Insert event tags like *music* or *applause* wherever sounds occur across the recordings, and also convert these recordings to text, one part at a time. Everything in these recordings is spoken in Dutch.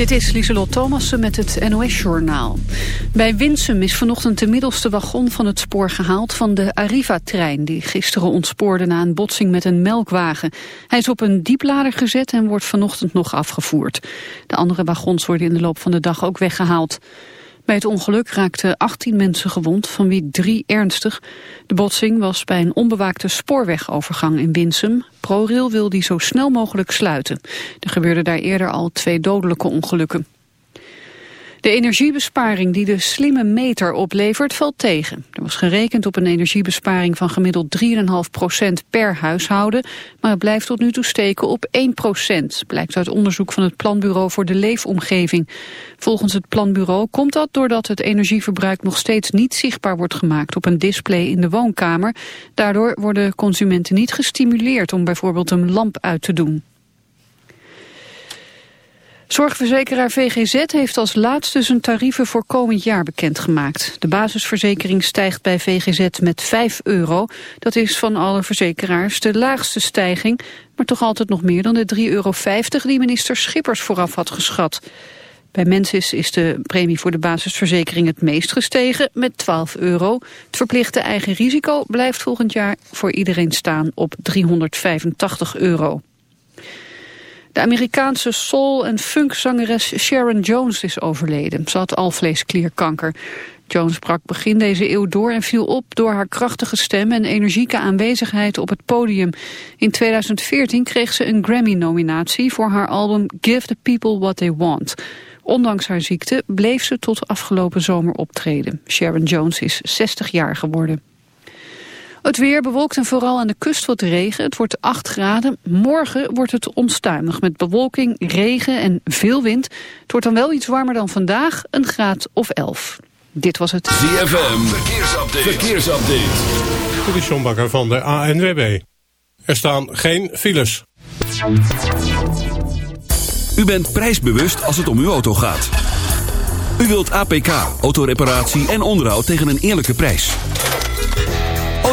Dit is Lieselot Thomassen met het NOS-journaal. Bij Winsum is vanochtend de middelste wagon van het spoor gehaald van de Arriva-trein... die gisteren ontspoorde na een botsing met een melkwagen. Hij is op een dieplader gezet en wordt vanochtend nog afgevoerd. De andere wagons worden in de loop van de dag ook weggehaald. Bij het ongeluk raakten 18 mensen gewond, van wie drie ernstig. De botsing was bij een onbewaakte spoorwegovergang in Winsum. ProRail wil die zo snel mogelijk sluiten. Er gebeurden daar eerder al twee dodelijke ongelukken. De energiebesparing die de slimme meter oplevert valt tegen. Er was gerekend op een energiebesparing van gemiddeld 3,5% per huishouden, maar het blijft tot nu toe steken op 1% blijkt uit onderzoek van het Planbureau voor de Leefomgeving. Volgens het Planbureau komt dat doordat het energieverbruik nog steeds niet zichtbaar wordt gemaakt op een display in de woonkamer. Daardoor worden consumenten niet gestimuleerd om bijvoorbeeld een lamp uit te doen. Zorgverzekeraar VGZ heeft als laatste zijn tarieven voor komend jaar bekendgemaakt. De basisverzekering stijgt bij VGZ met 5 euro. Dat is van alle verzekeraars de laagste stijging, maar toch altijd nog meer dan de 3,50 euro die minister Schippers vooraf had geschat. Bij Mensis is de premie voor de basisverzekering het meest gestegen met 12 euro. Het verplichte eigen risico blijft volgend jaar voor iedereen staan op 385 euro. De Amerikaanse soul- en funkzangeres Sharon Jones is overleden. Ze had alvleesklierkanker. Jones brak begin deze eeuw door en viel op door haar krachtige stem en energieke aanwezigheid op het podium. In 2014 kreeg ze een Grammy-nominatie voor haar album Give the People What They Want. Ondanks haar ziekte bleef ze tot afgelopen zomer optreden. Sharon Jones is 60 jaar geworden. Het weer bewolkt en vooral aan de kust wat regen. Het wordt 8 graden. Morgen wordt het onstuimig met bewolking, regen en veel wind. Het wordt dan wel iets warmer dan vandaag, een graad of 11. Dit was het ZFM Verkeersupdate. Verkeersupdate. De Sjombakker van de ANWB. Er staan geen files. U bent prijsbewust als het om uw auto gaat. U wilt APK, autoreparatie en onderhoud tegen een eerlijke prijs.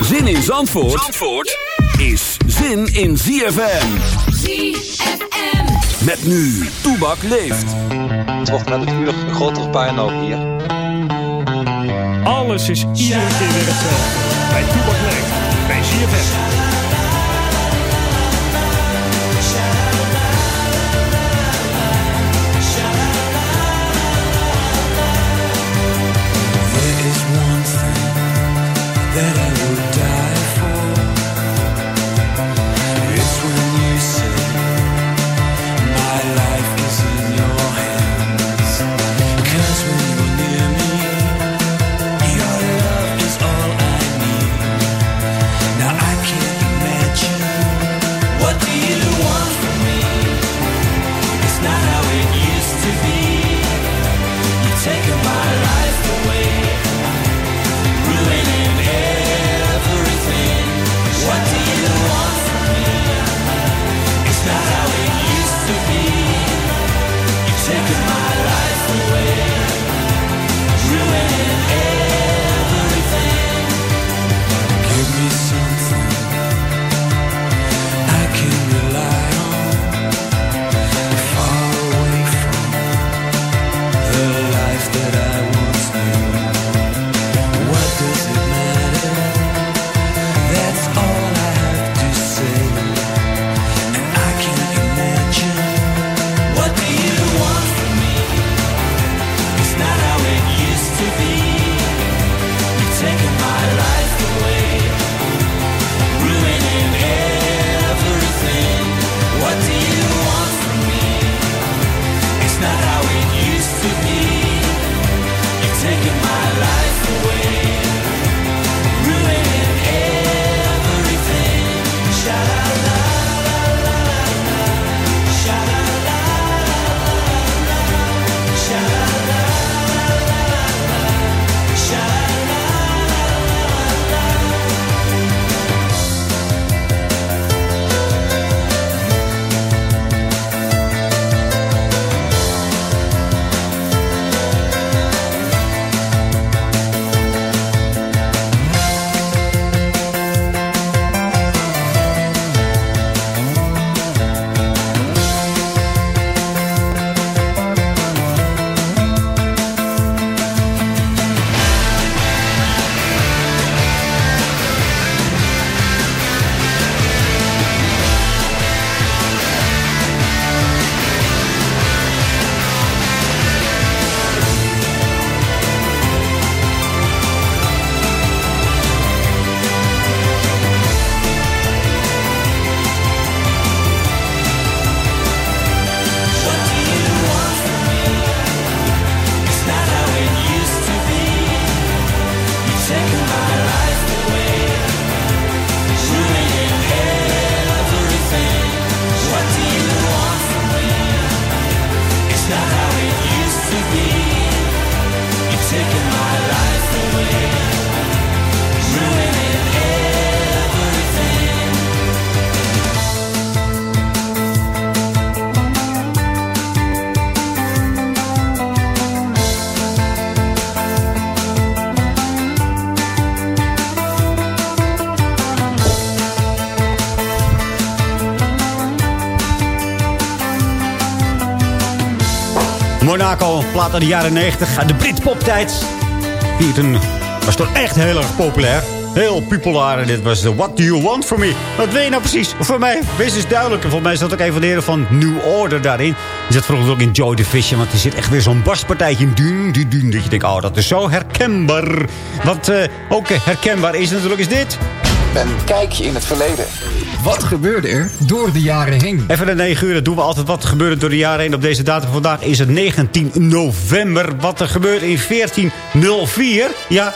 Zin in Zandvoort, Zandvoort is zin in ZFM. ZFM. Met nu, Toebak leeft. Toch met het uur grotere puinhoop hier. Alles is iedere keer weer hetzelfde. Bij Toebak leeft. Bij ZFM. Monaco, plaat uit de jaren 90. De Britpop-tijd. Hier was toch echt heel erg populair. Heel populair. En dit was de What Do You Want From Me? Wat wil je nou precies? Voor mij, wees eens duidelijk. En voor mij zat ook een van de heren van New Order daarin. Die zat vroeger ook in Joy Division. Want er zit echt weer zo'n baspartijtje in. Dun, dun, dun, dat je denkt, oh, dat is zo herkenbaar. Wat uh, ook herkenbaar is natuurlijk, is dit. Een kijkje in het verleden. Wat gebeurde er door de jaren heen? Even de 9 uur, dat doen we altijd. Wat gebeurde door de jaren heen? Op deze datum vandaag is het 19 november. Wat er gebeurt in 1404. Ja,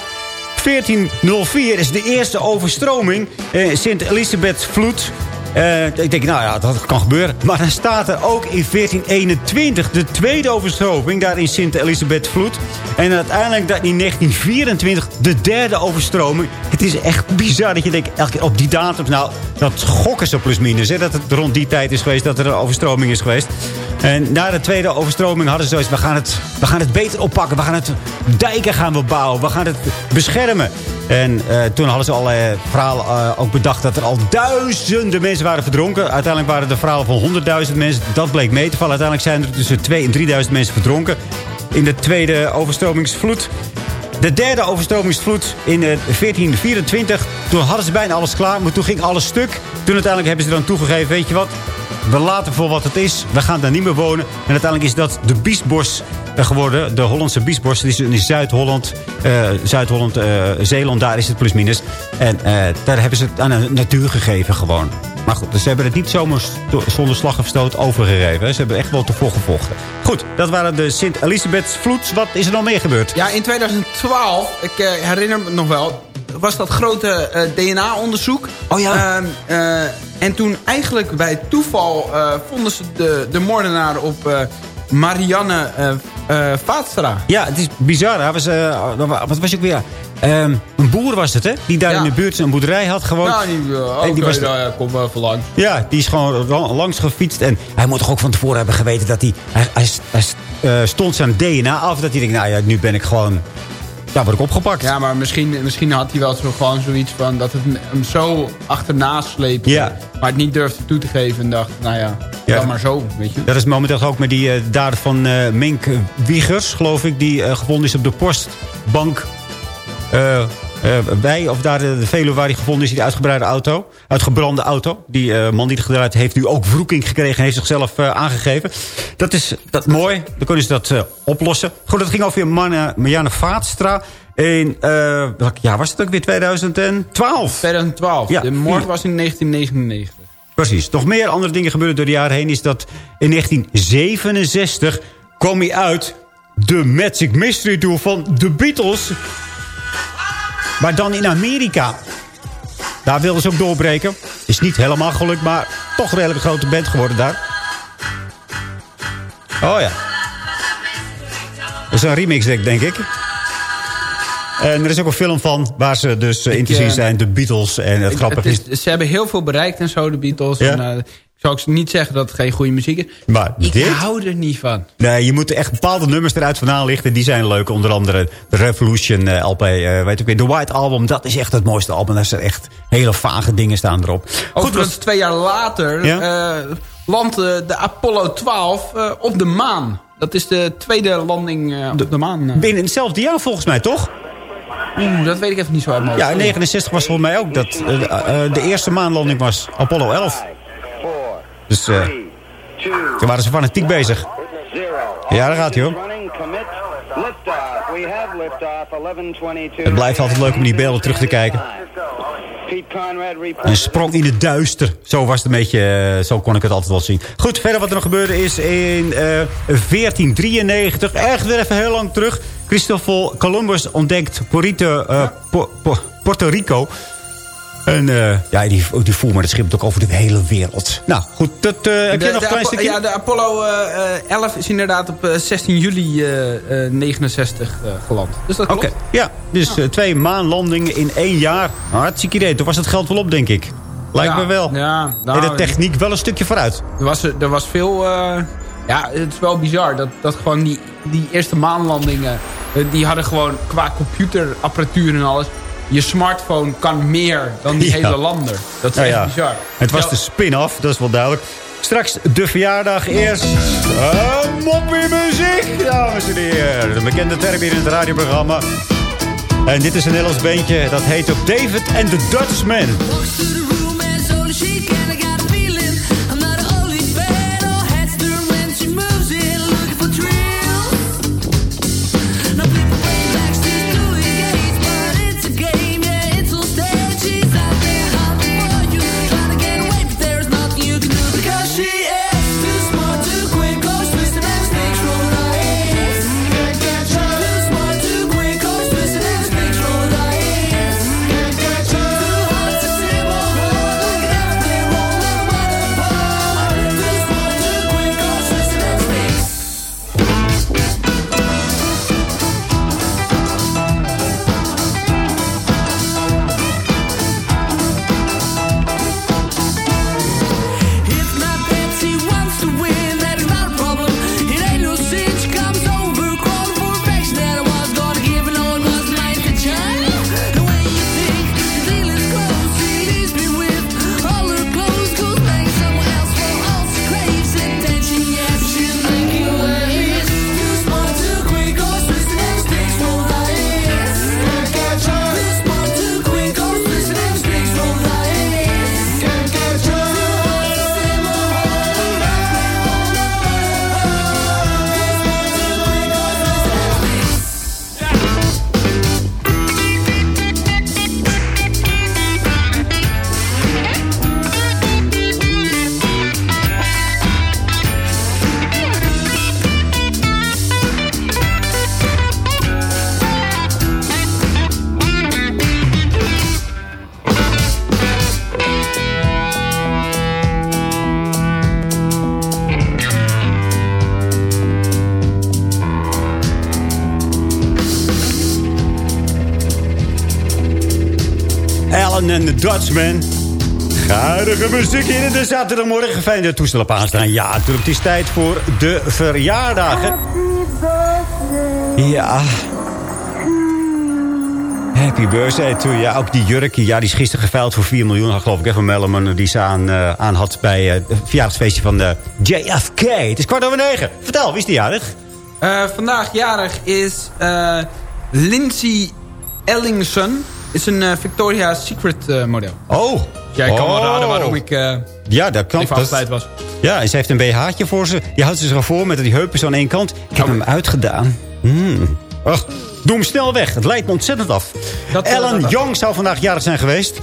1404 is de eerste overstroming. Eh, Sint Elisabeth Vloed. Uh, ik denk, nou ja, dat kan gebeuren. Maar dan staat er ook in 1421 de tweede overstroming... daar in Sint Elisabeth Vloed. En uiteindelijk dat in 1924 de derde overstroming. Het is echt bizar dat je denkt, elke keer op die datum... nou, dat gokken ze plus minus. Dat het rond die tijd is geweest dat er een overstroming is geweest. En na de tweede overstroming hadden ze zoiets... we gaan het, we gaan het beter oppakken. We gaan het dijken gaan we bouwen. We gaan het beschermen. En uh, toen hadden ze allerlei verhalen uh, ook bedacht... dat er al duizenden mensen waren verdronken. Uiteindelijk waren er verhalen van 100.000 mensen. Dat bleek mee te vallen. Uiteindelijk zijn er tussen 2.000 en 3.000 mensen verdronken. In de tweede overstromingsvloed. De derde overstromingsvloed in 1424. Toen hadden ze bijna alles klaar, maar toen ging alles stuk. Toen uiteindelijk hebben ze dan toegegeven, weet je wat we laten voor wat het is. We gaan daar niet meer wonen. En uiteindelijk is dat de Biesbos geworden. De Hollandse Biesbos. Die is in Zuid-Holland, uh, Zuid-Holland, Zeeland. Daar is het plus minus. En daar hebben ze het aan de natuur gegeven gewoon. Maar goed, dus ze hebben het niet zomaar zonder slag of stoot overgegeven. Ze hebben echt wel te gevochten. Goed, dat waren de sint Elisabeth vloeds. Wat is er nog meer gebeurd? Ja, in 2012, ik herinner me nog wel was dat grote uh, DNA-onderzoek. Oh ja. Uh, uh, en toen eigenlijk bij toeval vonden ze de, de moordenaar op Marianne Vaatstra. Ja, het is bizar. Hij was, wat was je ook weer? Um, een boer was het, hè? Die daar ja. in de buurt een boerderij had gewoon. Ja, die, uh, okay, die was nou ja, kom even langs. Ja, die is gewoon langs gefietst. En hij moet toch ook van tevoren hebben geweten dat hij... Hij, hij, hij uh, stond zijn DNA af. Dat hij denkt, nou ja, nu ben ik gewoon ja, word ik opgepakt. Ja, maar misschien, misschien had hij wel zo gewoon zoiets van... dat het hem zo achterna sleepte. Ja. Maar het niet durfde toe te geven. En dacht, nou ja, ja. dan maar zo, weet je. Dat is momenteel ook met die uh, daad van uh, Mink Wiegers, geloof ik... die uh, gevonden is op de postbank... wij, of daar de, de Veluwe waar hij gevonden is, die uitgebreide auto. Uitgebrande auto. Die man die het gedraaid heeft nu ook wroeking gekregen en heeft zichzelf aangegeven. Dat is dat mooi. Dan kunnen ze dat oplossen. Goed, dat ging over Marianne Vaatstra. In, welk jaar was het ook weer? 2012? 2012. Ja. De moord was in 1999. Precies. Nog meer andere dingen gebeurden door de jaren heen. Is dat in 1967 kwam hij uit... de Magic Mystery Tour van The Beatles... Maar dan in Amerika. Daar wilden ze ook doorbreken. Is niet helemaal gelukt, maar toch een redelijk grote band geworden daar. Oh ja. Dat is een remix, denk ik. En er is ook een film van waar ze dus in te zien eh, zijn. De Beatles. En het grappige is... Ze hebben heel veel bereikt en zo, de Beatles. Ja? En, uh, zou ik niet zeggen dat het geen goede muziek is. Maar ik dit? hou er niet van. Nee, je moet echt bepaalde nummers eruit vandaan lichten. Die zijn leuk. Onder andere de Revolution uh, LP. Uh, weet ik weer. De White Album. Dat is echt het mooiste album. Daar zijn echt hele vage dingen staan erop. Goed, was twee jaar later ja? uh, landde de Apollo 12 op de maan. Dat is de tweede landing op de maan. Binnen hetzelfde jaar volgens mij, toch? Oeh, dat weet ik even niet zo uit Ja, in 69 was volgens mij ook dat de eerste maanlanding was. Apollo 11. Dus uh, toen waren ze fanatiek bezig. Ja, daar gaat hij hoor. Het blijft altijd leuk om die beelden terug te kijken. Een sprong in het duister. Zo was het een beetje, uh, zo kon ik het altijd wel zien. Goed, verder wat er nog gebeurde is in uh, 1493. Echt weer even heel lang terug. Christopher Columbus ontdekt Porito, po, po, Puerto Rico. En uh, ja, die, die voer maar het schip ook over de hele wereld. Nou, goed. Dat, uh, heb nog een klein stukje? Ja, de Apollo uh, 11 is inderdaad op 16 juli 69 geland. Dus dat klopt. Oké, ja. Dus twee maanlandingen in één jaar. Hartstikke idee. Toen was het geld wel op, denk ik. Lijkt me wel. Ja, nou, de techniek wel een stukje vooruit. Er was, er was veel... ja, het is wel bizar dat, dat gewoon die, die eerste maanlandingen... die hadden gewoon qua computerapparatuur en alles je smartphone kan meer dan die hele lander. Dat is echt bizar. Het was de spin-off, dat is wel duidelijk. Straks de verjaardag. Eerst uh, moppie muziek, dames en heren. Een bekende term hier in het radioprogramma. En dit is een Nederlands beentje. Dat heet op David and the Dutchman. Dutchman. Geidige muziek in de zaterdagmorgen. Fijn de toestel op aanstaan. Ja, natuurlijk, het is tijd voor de verjaardagen. Ja. Happy birthday to Ja, ook die jurkje. Ja, die is gisteren geveild voor 4 miljoen, geloof ik. Even Melleman die ze aan, uh, aan had bij uh, het verjaardagsfeestje van de JFK. Het is kwart over negen. Vertel, wie is die jarig? Vandaag jarig is Lindsay Ellingson is een uh, Victoria's Secret uh, model. Oh. Jij kan oh. wel raden waarom ik uh, ja, dat kan, afgeleid was. Ja, en ze heeft een BH'tje voor ze. Je houdt ze zo voor met die heupen zo aan één kant. Ik heb oh. hem uitgedaan. Mm. Ach, doe hem snel weg. Het lijkt me ontzettend af. Dat, Ellen dat, Young zou vandaag jarig zijn geweest.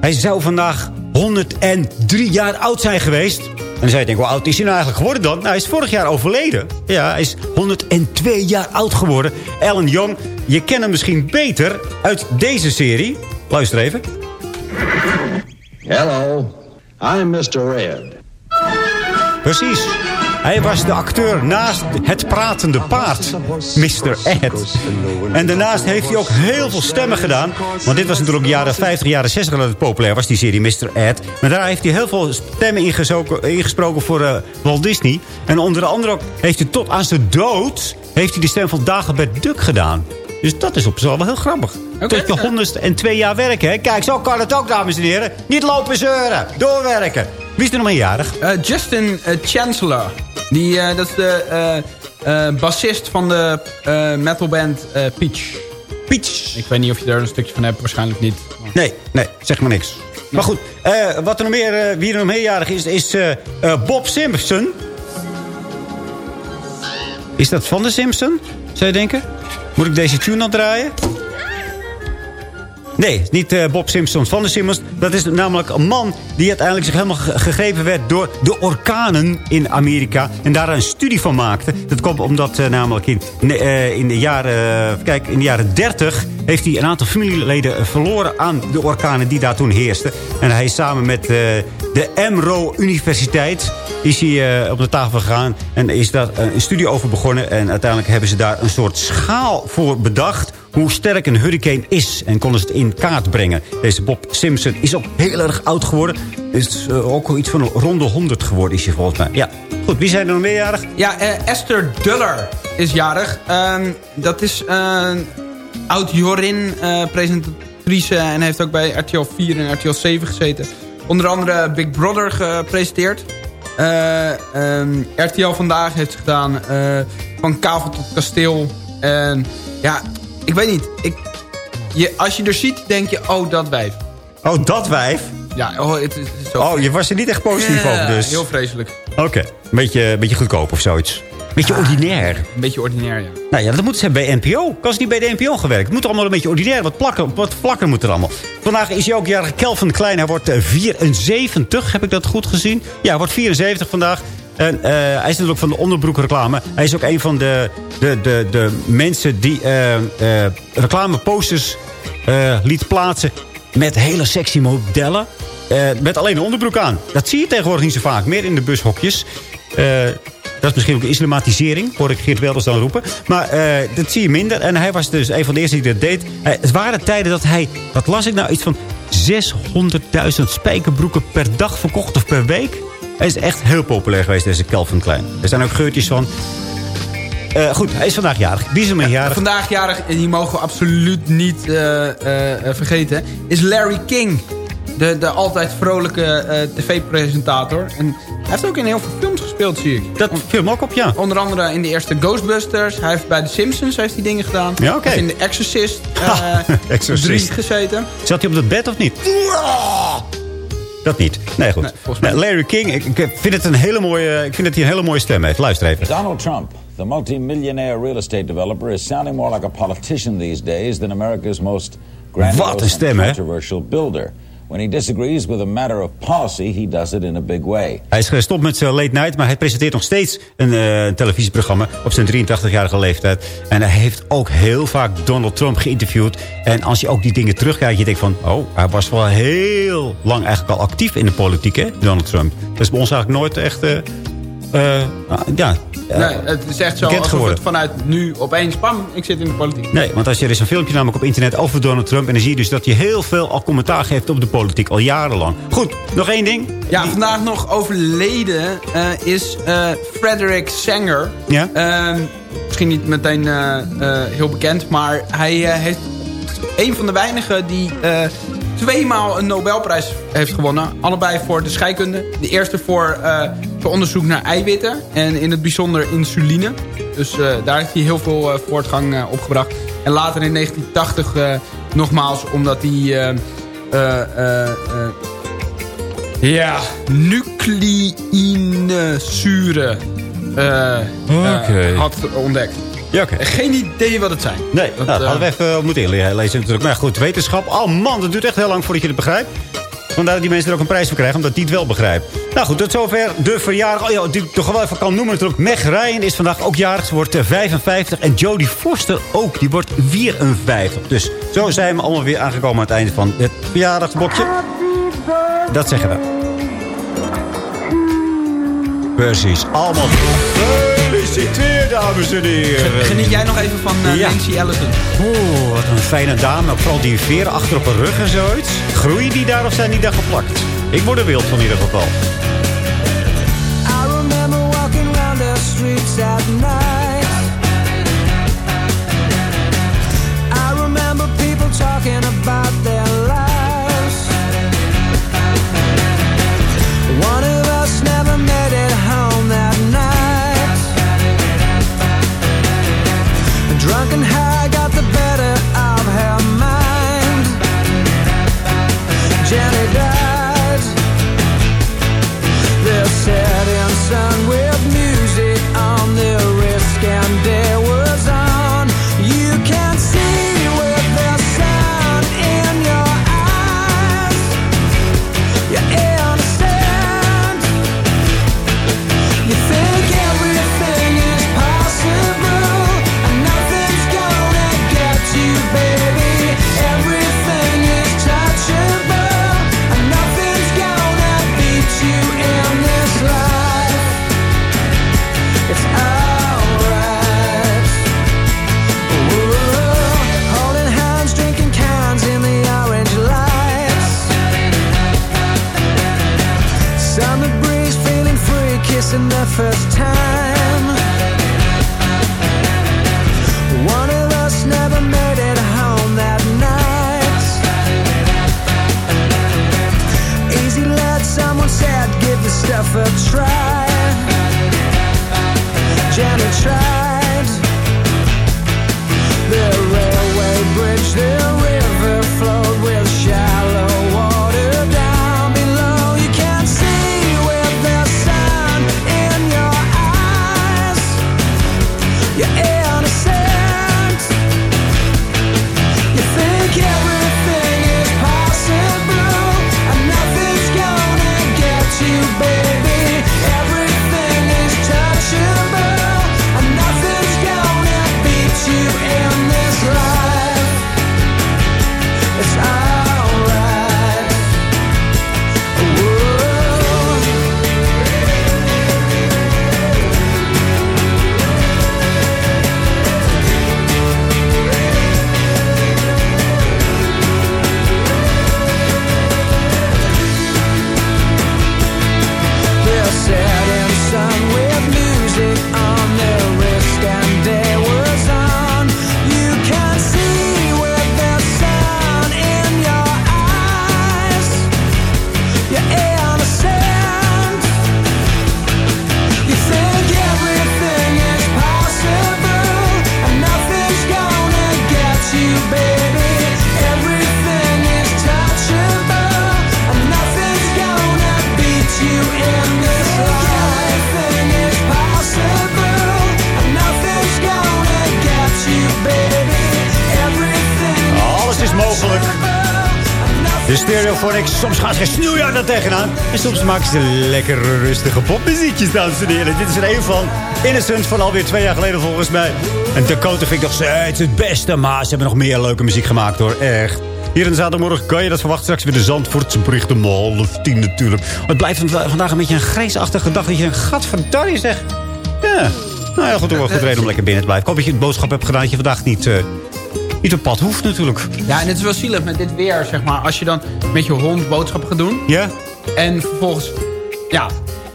Hij zou vandaag 103 jaar oud zijn geweest. En dan zei je, denk, hoe oud is hij nou eigenlijk geworden dan? Nou, hij is vorig jaar overleden. Ja, hij is 102 jaar oud geworden. Ellen Young, je kent hem misschien beter uit deze serie. Luister even. Hello, I'm Mr. Red. Precies. Hij was de acteur naast het pratende paard, Mr. Ed. En daarnaast heeft hij ook heel veel stemmen gedaan. Want dit was natuurlijk jaren 50, jaren 60 dat het populair was, die serie Mr. Ed. Maar daar heeft hij heel veel stemmen ingesproken voor uh, Walt Disney. En onder andere heeft hij tot aan zijn dood... heeft hij de stem van Dagobert Duck gedaan. Dus dat is op zich wel heel grappig. Okay. Tot je honderdste en twee jaar werken. Hè? Kijk, zo kan het ook, dames en heren. Niet lopen zeuren. Doorwerken. Wie is er nog meer jarig? Uh, Justin uh, Chancellor. Die, uh, dat is de bassist van de metalband Peach. Peach. Ik weet niet of je daar een stukje van hebt. Waarschijnlijk niet. Nee, nee. Zeg maar niks. Maar goed, wat er nog meer, wie er nog meerjarig is, is Bob Simpson. Is dat van de Simpson, zou je denken? Moet ik deze tune dan draaien? Nee, niet uh, Bob Simpson van de Simpsons. Dat is namelijk een man die uiteindelijk zich helemaal gegrepen werd... door de orkanen in Amerika. En daar een studie van maakte. Dat komt omdat uh, namelijk in, uh, in, de jaren, kijk, in de jaren 30... heeft hij een aantal familieleden verloren aan de orkanen die daar toen heersten. En hij is samen met de Emro Universiteit... is hij op de tafel gegaan en is daar een studie over begonnen. En uiteindelijk hebben ze daar een soort schaal voor bedacht hoe sterk een hurricane is. En konden ze het in kaart brengen. Deze Bob Simpson is ook heel erg oud geworden. Is uh, ook iets van een ronde 100 geworden is hij volgens mij. Ja, goed. Wie zijn er nog meerjarig? Ja, uh, Esther Duller is jarig. Uh, dat is een oud Jorin presentatrice. En heeft ook bij RTL 4 en RTL 7 gezeten. Onder andere Big Brother gepresenteerd. Eh, ehm, RTL Vandaag heeft gedaan. eh, van kavel tot kasteel. En ja, ik weet niet. Ik, je, als je er ziet, denk je, oh, dat wijf. Oh, dat wijf? Ja, oh, het, is zo... Oh, je was er niet echt positief Ja, over dus. heel vreselijk. Oké, een beetje, beetje goedkoop of zoiets. Beetje ordinair. Een beetje ordinair, ja. Nou ja, dat moeten ze bij NPO. Kan ze niet bij de NPO gewerkt. Het moet allemaal een beetje ordinair. Wat, plakken, wat vlakker moet er allemaal. Vandaag is hij ook jarig. Kelvin Klein. Hij wordt eh, 74. Heb ik dat goed gezien? Ja, hij wordt 74 vandaag. En eh, hij is natuurlijk van de onderbroekreclame. Hij is ook een van de, de, de, de mensen die eh, eh, reclameposters liet plaatsen... met hele sexy modellen. met alleen een onderbroek aan. Dat zie je tegenwoordig niet zo vaak. Meer in de bushokjes. Dat is misschien ook islamatisering, hoor ik Geert Wilders dan roepen. Maar dat zie je minder. En hij was dus een van de eerste die dat deed. Het waren tijden dat hij, wat las ik nou, iets van 600.000 spijkerbroeken per dag verkocht of per week. Hij is echt heel populair geweest, deze Calvin Klein. Er zijn ook geurtjes van. Eh, goed, hij is vandaag jarig. Wie is mee jarig? Vandaag jarig, en die mogen we absoluut niet eh, eh, vergeten, is Larry King. De, de altijd vrolijke tv-presentator. En hij heeft ook in heel veel films gespeeld, zie ik. Dat film ook op, ja. Onder andere in de eerste Ghostbusters. Hij heeft bij The Simpsons heeft hij dingen gedaan. Ja, oké. Hij heeft in The Exorcist, *laughs* Exorcist. 3 gezeten. Zat hij op dat bed of niet? Dat niet. Nee, goed. Nee, Larry King, ik, ik vind het een hele mooie, ik vind dat hij een hele mooie stem heeft. Luister even. Donald Trump, the multi-millionaire real estate developer, is sounding more like a politician these days than America's most Wat een grandiose stem, hè? and controversial builder. When he disagrees with a matter of policy, he does it in a big way. Hij is gestopt met zijn late night, maar hij presenteert nog steeds een eh, televisieprogramma op zijn 83-jarige leeftijd. En hij heeft ook heel vaak Donald Trump geïnterviewd. En als je ook die dingen terugkijkt, je denkt van... oh, hij was wel heel lang eigenlijk al actief in de politiek, hè, Donald Trump. Dat is bij ons eigenlijk nooit echt... eh, eh, ah, ja, eh, nee, het is echt zo alsof geworden. het vanuit nu opeens, pam, ik zit in de politiek. Nee, want als je er is een filmpje namelijk op internet over Donald Trump... en dan zie je dus dat hij heel veel al commentaar geeft op de politiek, al jarenlang. Goed, nog één ding. Ja, vandaag nog overleden eh, is eh, Frederick Sanger. Ja? Ehm, misschien niet meteen eh, heel bekend, maar hij heeft een van de weinigen die tweemaal een Nobelprijs heeft gewonnen. Allebei voor de scheikunde. De eerste voor, voor onderzoek naar eiwitten en in het bijzonder insuline. Dus eh, daar heeft hij heel veel eh, voortgang eh, opgebracht. En later in 1980 eh, nogmaals, omdat hij... ja, nucleïnezuren Oké. had ontdekt. Ja, oké. Geen idee wat het zijn. Nee, Dat, nou, dat hadden we even moeten inlezen natuurlijk. Maar goed, wetenschap. Oh man, dat duurt echt heel lang voordat je het begrijpt. Vandaar dat die mensen er ook een prijs voor krijgen, omdat die het wel begrijpen. Nou goed, tot zover de verjaardag. Oh ja, die ik toch wel even kan noemen natuurlijk. Meg Ryan is vandaag ook jarig. Wordt eh, 55. En Jodie Foster ook. Die wordt 54. Dus zo zijn we allemaal weer aangekomen aan het einde van het verjaardagsblokje. Dat zeggen we. Precies. Allemaal gefeliciteerd, dames en heren. Geniet jij nog even van eh, Ja. Nancy Allison? Oeh, wat een fijne dame. Vooral die veren achter op haar rug en zoiets. Groeien die daar of zijn die daar geplakt? Ik word er wild van in ieder geval. I remember walking around the streets at night. En soms maken ze lekkere rustige popmuziekjes, dames en heren. Dit is er een van Innocent van alweer twee jaar geleden volgens mij. En Dakota vind ik nog steeds het beste. Maar ze hebben nog meer leuke muziek gemaakt hoor, echt. Hier in zaterdagmorgen kan je dat verwachten. Straks weer de Zandvoortse berichten om half tien natuurlijk. Het blijft vandaag een beetje een grijsachtige dag. Dat je een gadverdarrie zegt. Ja, nou ja, goed, goed reden om lekker binnen te blijven. Ik hoop dat je een boodschap hebt gedaan dat je vandaag niet, uh, niet op pad hoeft natuurlijk. Ja, en het is wel zielig met dit weer, zeg maar. Als je dan met je hond boodschappen gaat doen. Ja. En vervolgens, ja,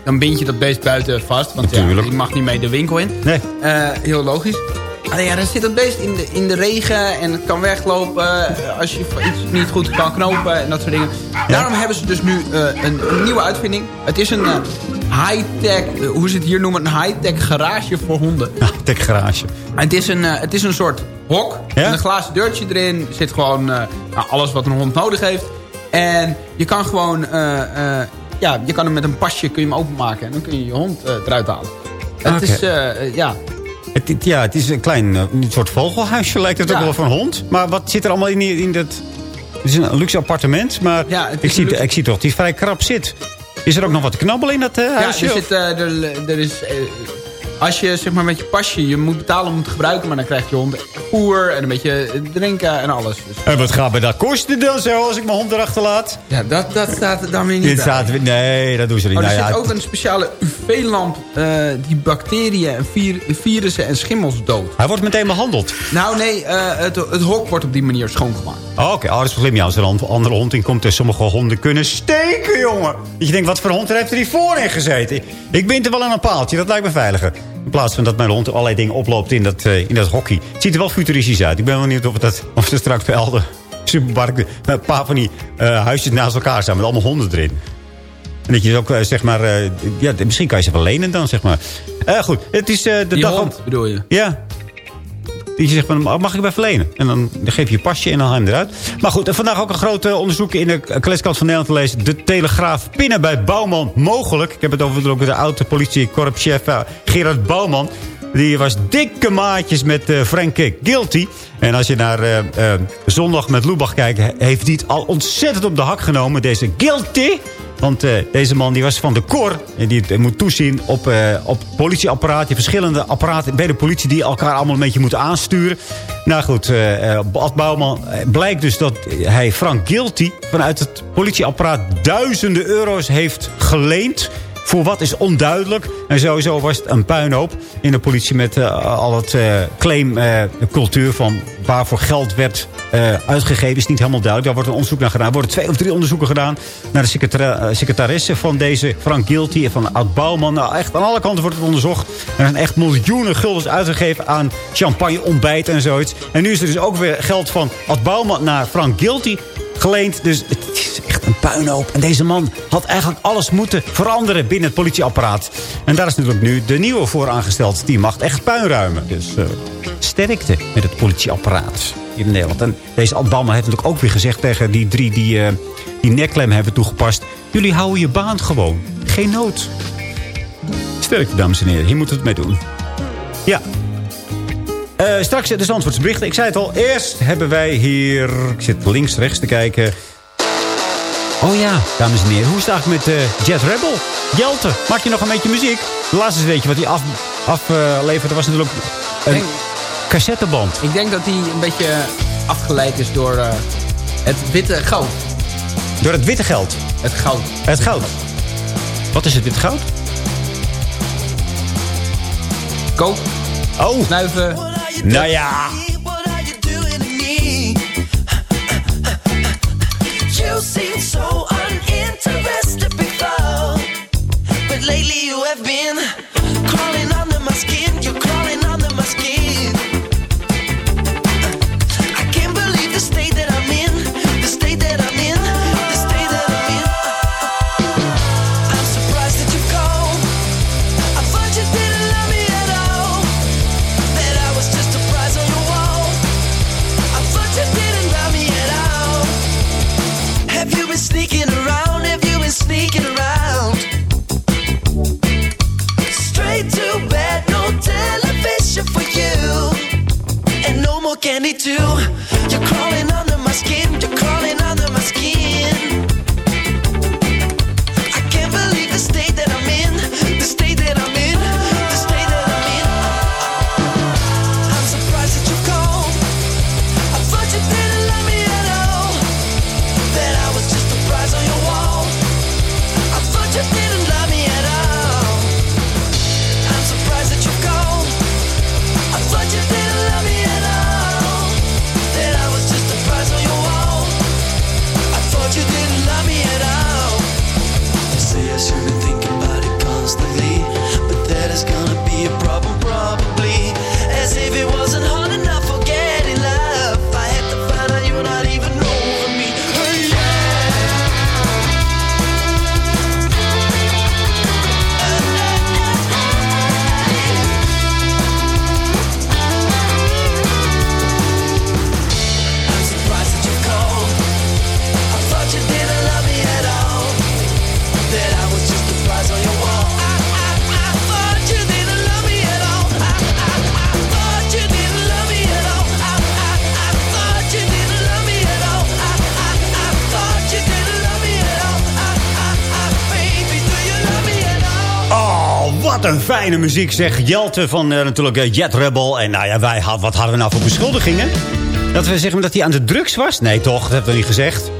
dan bind je dat beest buiten vast. Want ja, die mag niet mee de winkel in. Nee. Uh, heel logisch. Allee, ja, dan zit dat beest in de, in de regen en het kan weglopen als je iets niet goed kan knopen en dat soort dingen. Daarom hebben ze dus nu uh, een, een, nieuwe uitvinding. Het is een uh, high-tech, uh, hoe ze het hier noemen, een high-tech garage voor honden. *laughs* High-tech garage. En het, is een, het is een soort hok ja? met een glazen deurtje erin. Er zit gewoon nou, alles wat een hond nodig heeft. En je kan gewoon, ja, je kan hem met een pasje kun je hem openmaken en dan kun je je hond eruit halen. Het is, ja, het, ja, het is een klein een soort vogelhuisje, lijkt het ja. ook wel van een hond. Maar wat zit er allemaal in, in dat... Het is een luxe appartement, maar ja, ik, zie, luxe... ik zie toch dat hij vrij krap zit. Is er ook nog wat knabbel in dat uh, huisje? Ja, er, zit, uh, er, er is... Uh, als je zeg maar met je pasje, je moet betalen om het te gebruiken... maar dan krijgt je hond voer en een beetje drinken en alles. Dus, en wat gaat me dat kosten dan zo als ik mijn hond erachter laat? Ja, dat, dat staat er dan weer niet Dit staat, Nee, dat doen ze niet. Oh, er nou, zit ja, ook een speciale UV-lamp uh, die bacteriën en vir virussen en schimmels doodt. Hij wordt meteen behandeld? Nou nee, uh, het, het hok wordt op die manier schoongemaakt. Oh, Oké, okay. oh, dat is slim. Ja, als er een andere hond in komt... en sommige honden kunnen steken, jongen. Dat je denkt, wat voor hond heeft er hiervoor in gezeten? Ik bind er wel aan een paaltje, dat lijkt me veiliger. In plaats van dat mijn hond allerlei dingen oploopt in dat, uh, in dat hockey. Het ziet er wel futuristisch uit. Ik ben wel benieuwd of, dat, of ze straks bij al de supermarkten... een paar van die uh, huisjes naast elkaar staan met allemaal honden erin. En dat je ook, uh, zeg maar... ja, misschien kan je ze wel lenen dan, zeg maar. goed, het is de die dag... hond, bedoel je? Ja, die zegt, van, mag ik bij verlenen? En dan, geef je je pasje en dan haal je eruit. Maar goed, vandaag ook een groot uh, onderzoek in de Kleskant van Nederland te lezen. De Telegraaf pinnen bij Bouwman mogelijk. Ik heb het over de oude politiekorpschef uh, Gerard Bouwman. Die was dikke maatjes met uh, Guilty. En als je naar Zondag met Lubach kijkt... heeft hij het al ontzettend op de hak genomen. Deze Guilty. Want uh, deze man die was van de KOR. En die moet toezien op, uh, op politieapparaten. Verschillende apparaten bij de politie die elkaar allemaal een beetje moeten aansturen. Nou goed, uh, Ad Bouwman blijkt dus dat hij Frank Guilty... vanuit het politieapparaat duizenden euro's heeft geleend voor wat is onduidelijk. En sowieso was het een puinhoop in de politie met uh, al het uh, claimcultuur van waarvoor geld werd uitgegeven. Is niet helemaal duidelijk. Daar wordt een onderzoek naar gedaan. Er worden twee of drie onderzoeken gedaan naar de secretar secretaresse van deze Frank Guilty en van Oud Bouwman. Nou, echt aan alle kanten wordt het onderzocht. Er zijn echt miljoenen guldens uitgegeven aan champagne, ontbijt en zoiets. En nu is er dus ook weer geld van Oud Bouwman naar Frank Guilty geleend. Dus het is een puinhoop. En deze man had eigenlijk alles moeten veranderen binnen het politieapparaat. En daar is natuurlijk nu de nieuwe voor aangesteld. Die mag echt puin ruimen. Dus uh, sterkte met het politieapparaat hier in Nederland. En deze Obama heeft natuurlijk ook weer gezegd tegen die drie die, uh, die nekklem hebben toegepast. Jullie houden je baan gewoon. Geen nood. Sterkte, dames en heren. Hier moeten we het mee doen. Ja, uh, straks de Zandvoortsberichten. Ik zei het al, eerst hebben wij hier... Ik zit links, rechts te kijken. Ja, dames en heren. Hoe is het eigenlijk met uh, Jet Rebel? Jelte, maak je nog een beetje muziek? De laatste weet je wat hij afleverde af, uh, was natuurlijk een denk, cassetteband. Ik denk dat hij een beetje afgeleid is door uh, het witte goud. Door het witte geld? Het goud. Het goud. Wat is het, dit goud? Kook. Oh. Snuiven. Nou ja. You seem so uninterested Wat een fijne muziek, zeg. Jelte van eh, natuurlijk eh, Jet Rebel. En nou ja, wij, had- wat hadden we nou voor beschuldigingen? Dat we zeggen dat hij aan de drugs was? Nee, toch? Dat hebben we niet gezegd.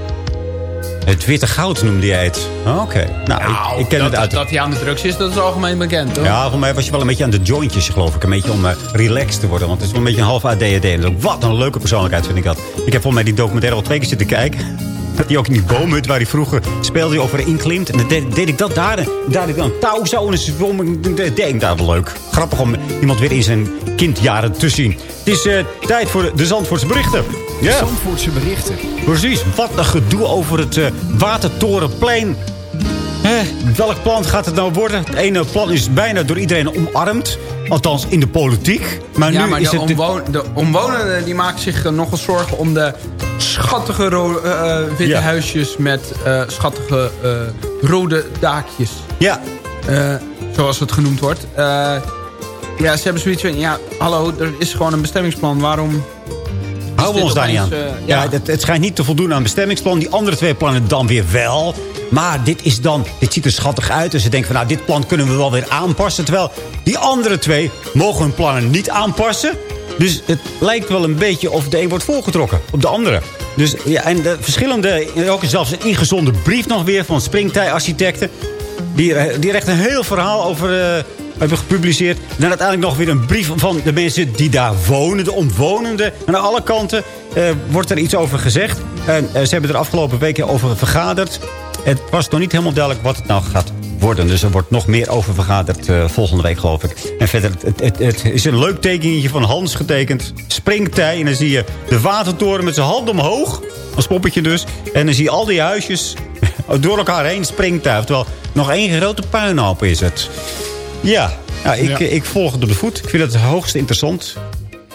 Het witte goud noemde jij het. Oké. Nou, ik, ik ken dat, het uit... dat hij aan de drugs is, dat is algemeen bekend, toch? Ja, voor mij was je wel een beetje aan de jointjes, geloof ik. Een beetje om eh, relaxed te worden. Want het is wel een beetje een half ADHD. Wat een leuke persoonlijkheid vind ik dat. Ik heb volgens mij die documentaire al twee keer zitten kijken. Dat hij ook in die boomhut waar hij vroeger speelde over inklimt. En dan deed, deed ik dat daar. En daar ik dan een touw zo. En zwom ik. Dat ik daar wel leuk. Grappig om iemand weer in zijn kindjaren te zien. Het is eh, tijd voor de, Zandvoortse berichten. Ja. Zandvoortse berichten. Precies, wat een gedoe over het eh, Watertorenplein. Hè, welk plan gaat het nou worden? Het ene plan is bijna door iedereen omarmd. Althans, in de politiek. Maar ja, nu maar is de, het... omwo- de omwonenden die maken zich eh, nogal zorgen om de schattige eh, eh, witte Ja. huisjes met schattige rode daakjes. Ja. Zoals het genoemd wordt. Ja, ze hebben zoiets van, ja, hallo, er is gewoon een bestemmingsplan. Waarom... Houden we ons daar niet aan. ja, ja. het, het schijnt niet te voldoen aan bestemmingsplan. Die andere twee plannen dan weer wel. Maar dit, is dan, dit ziet er schattig uit. Dus ze denken van nou, dit plan kunnen we wel weer aanpassen. Terwijl die andere twee mogen hun plannen niet aanpassen. Dus het lijkt wel een beetje of de een wordt volgetrokken op de andere. Dus ja, en de verschillende, ook zelfs een ingezonden brief nog weer van Springtij-architecten. Die, eh, die er echt een heel verhaal over eh, hebben gepubliceerd. En dan uiteindelijk nog weer een brief van de mensen die daar wonen. De omwonenden. En aan alle kanten eh, wordt er iets over gezegd. En ze hebben er afgelopen weken over vergaderd. Het was nog niet helemaal duidelijk wat het nou gaat worden. Dus er wordt nog meer over vergaderd eh, volgende week, geloof ik. En verder, het, het, het is een leuk tekeningetje van Hans getekend. Springtij. En dan zie je de watertoren met zijn hand omhoog. Als poppetje dus. En dan zie je al die huisjes *laughs* door elkaar heen springtuig. Terwijl nog één grote puinhoop is het. Ja, ja, ik, Ja. ik volg het op de voet. Ik vind het hoogst interessant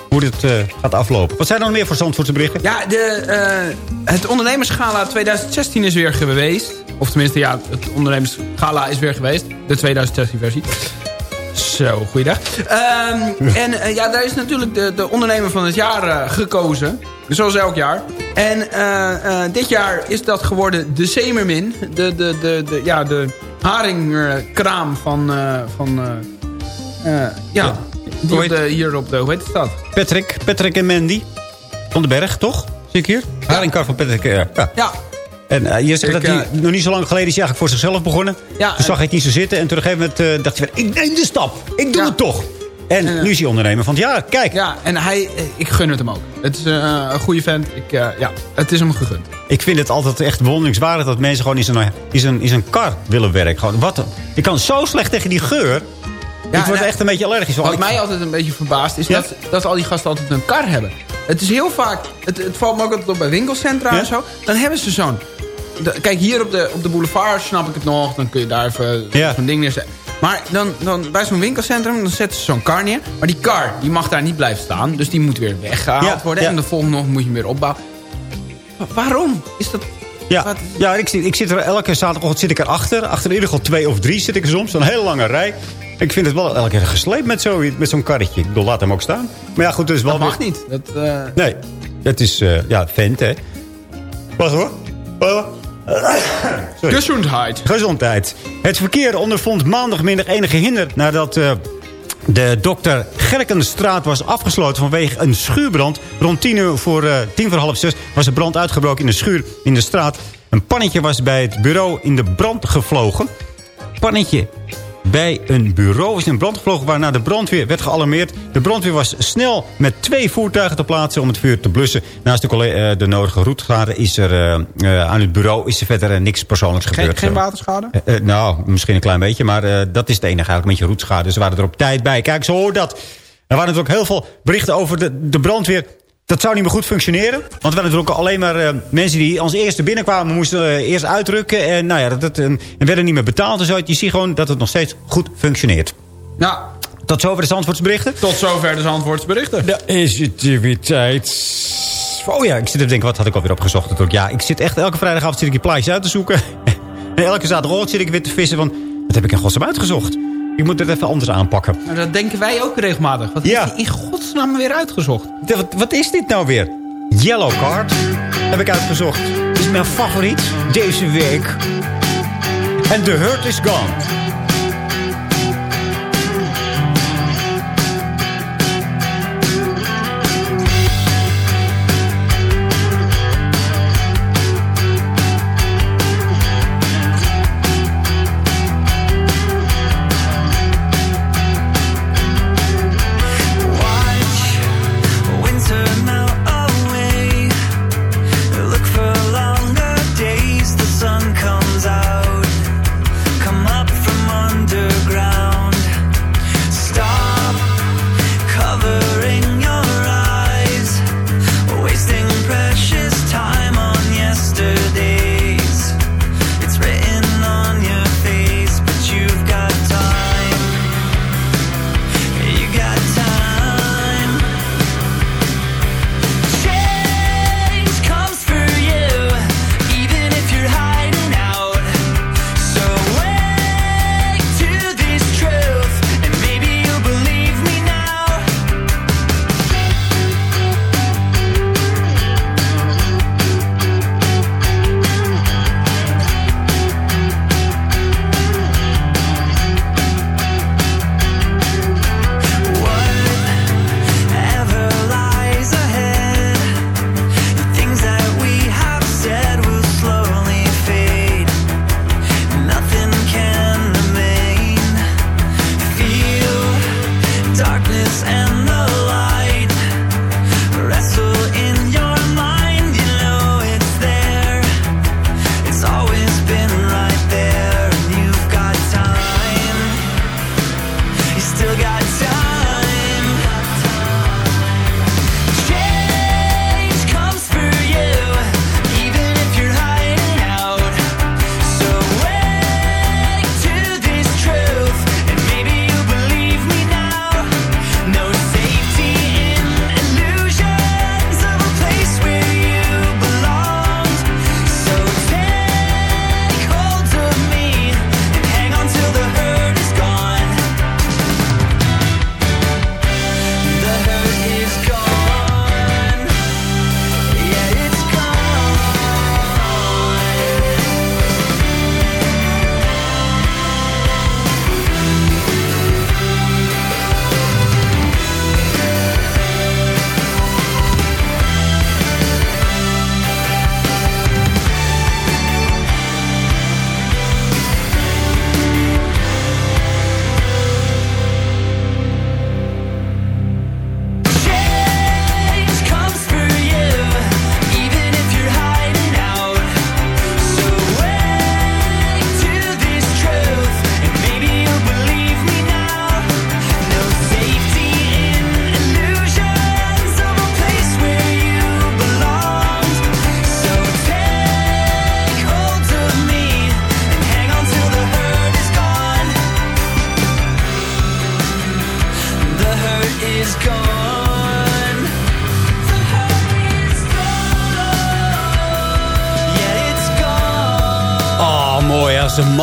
hoe dit eh, gaat aflopen. Wat zijn er nog meer voor Zandvoortse berichten? Ja, de, eh, het ondernemersgala 2016 is weer geweest. Of tenminste, ja, het ondernemersgala is weer geweest. De 2016 versie. Zo, goeiedag. Ehm, en eh, ja, daar is natuurlijk de, de ondernemer van het jaar eh, gekozen. Zoals elk jaar. En eh, dit jaar is dat geworden de Zemermin. De, de, de, de, ja, de haringkraam van... van eh, ja, die op de, hier op de... Hoe heet het dat? Patrick, Patrick en Mandy. Van den Berg, toch? Zie ik hier? Haringkar van Patrick. ja. Ja. En eh, je zegt Ik, dat hij eh, nog niet zo lang geleden is hij eigenlijk voor zichzelf begonnen. Ja, Toen zag hij het niet zo zitten. En toen op een gegeven moment eh, dacht hij, van, ik neem de stap. Ik doe Ja. het toch. En En, eh, nu is hij ondernemer van jaar. Kijk, Ja, en hij, eh, ik gun het hem ook. Het is eh, een goede vent. Ik, eh, ja, het is hem gegund. ik vind het altijd echt bewonderingswaardig... dat mensen gewoon in zijn, in zijn, in zijn kar willen werken. Gewoon, wat, ik kan zo slecht tegen die geur. ik word nou, echt een beetje allergisch. Wat Ik- mij altijd een beetje verbaast is Ja? dat, dat al die gasten altijd een kar hebben. Het is heel vaak, het, het valt me ook altijd op bij winkelcentra Ja? en zo. Dan hebben ze zo'n... de- Kijk, hier op de, op de boulevard snap ik het nog. Dan kun je daar even zo'n ding neerzetten. Maar dan, dan bij zo'n winkelcentrum, dan zetten ze zo'n kar neer. Maar die kar, die mag daar niet blijven staan. Dus die moet weer weggehaald Ja, worden. ja. En de volgende nog moet je hem weer opbouwen. Wa- waarom? Is dat... Ja, Wat? ja ik, ik zit er elke zaterdagochtend zit ik erachter. Achter in ieder geval twee of drie zit ik er soms. Een hele lange rij. Ik vind het wel elke keer gesleept met zo'n met zo'n karretje. Ik bedoel, laat hem ook staan. Maar ja, goed, is wel Dat mag weer- niet. Dat, eh, Nee, het is, eh, ja, vent, hè. Wacht hoor. Wacht. Sorry. Gezondheid. Gezondheid. Het verkeer ondervond maandagmiddag enige hinder... nadat eh, de dokter Gerkenstraat was afgesloten vanwege een schuurbrand. Rond tien uur voor, eh, tien voor half zes was de brand uitgebroken in de schuur in de straat. Een pannetje was bij het bureau in de brand gevlogen. Pannetje bij een bureau is in brand gevlogen... waarna de brandweer werd gealarmeerd. De brandweer was snel met twee voertuigen te plaatsen... om het vuur te blussen. Naast de, eh, de nodige roetschade is er eh, eh, aan het bureau... is er verder niks persoonlijks Geen, gebeurd. geen Zo. waterschade? Nou, misschien een klein beetje, maar dat is het enige eigenlijk. Een beetje roetschade. Ze waren er op tijd bij. Kijk, zo hoor dat. Er waren natuurlijk heel veel berichten over de, de brandweer. Dat zou niet meer goed functioneren. Want we waren natuurlijk alleen maar eh, mensen die als eerste binnenkwamen... moesten eh, eerst uitrukken. En, nou ja, dat, dat, en werden niet meer betaald. Je ziet gewoon dat het nog steeds goed functioneert. Nou, Tot zover de Zandvoortsberichten. tot zover de antwoordsberichten. Daar is het weer tijd. Oh ja, ik zit te denken, wat had ik alweer opgezocht natuurlijk. Ja, ik zit echt elke vrijdagavond zit ik die plaatjes uit te zoeken. *laughs* en elke zaterdagochtend zit ik weer te vissen van... Wat heb ik in godsnaam uitgezocht? Ik moet het even anders aanpakken. Maar dat denken wij ook regelmatig. Wat Ja. heeft hij in godsnaam weer uitgezocht? Wat, wat is dit nou weer? Yellow Card heb ik uitgezocht. Is mijn favoriet deze week. En The Hurt Is Gone.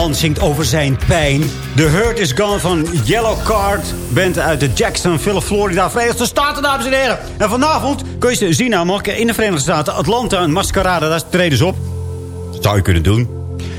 Man zingt over zijn pijn. The Hurt is Gone van Yellow Card. Band uit de Jacksonville, Florida, Verenigde Staten, dames en heren. En vanavond kun je ze zien namelijk in de Verenigde Staten. Atlanta, een mascarade, daar treden ze op. Dat zou je kunnen doen.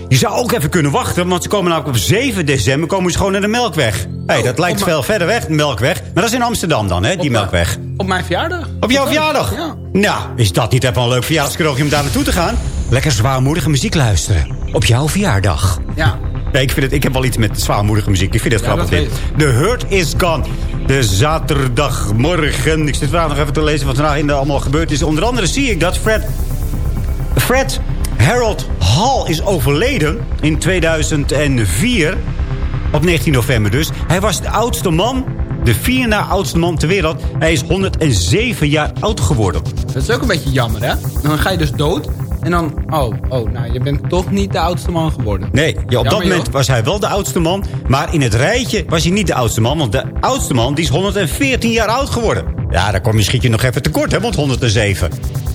Je zou ook even kunnen wachten, want ze komen namelijk op 7 december komen ze gewoon naar de Melkweg. Hey, Oh, dat lijkt op veel verder weg, de Melkweg. Maar dat is in Amsterdam dan, hè, die Melkweg. Op mijn verjaardag. Op jouw verjaardag? Ja. Nou, is dat niet even een leuk verjaardagscadeautje om daar naartoe te gaan? Lekker zwaarmoedige muziek luisteren. Op jouw verjaardag. Ja. Nee, ik, vind het, ik heb wel iets met zwaarmoedige muziek. Ik vind het Ja, grappig. dit. The Hurt is Gone. De zaterdagmorgen. Ik zit vandaag nog even te lezen wat er nou in de allemaal gebeurd is. Onder andere zie ik dat Fred... Fred Harold Hall is overleden in 2004. Op 19 november dus. Hij was de oudste man, de vier na oudste man ter wereld. Hij is 107 jaar oud geworden. Dat is ook een beetje jammer, hè? Dan ga je dus dood. En dan, oh, oh, nou, je bent toch niet de oudste man geworden. Nee, ja, op dat moment was hij wel de oudste man. Maar in het rijtje was hij niet de oudste man. Want de oudste man die is 114 jaar oud geworden. Ja, daar kom je schiet je nog even tekort, hè? Want 107.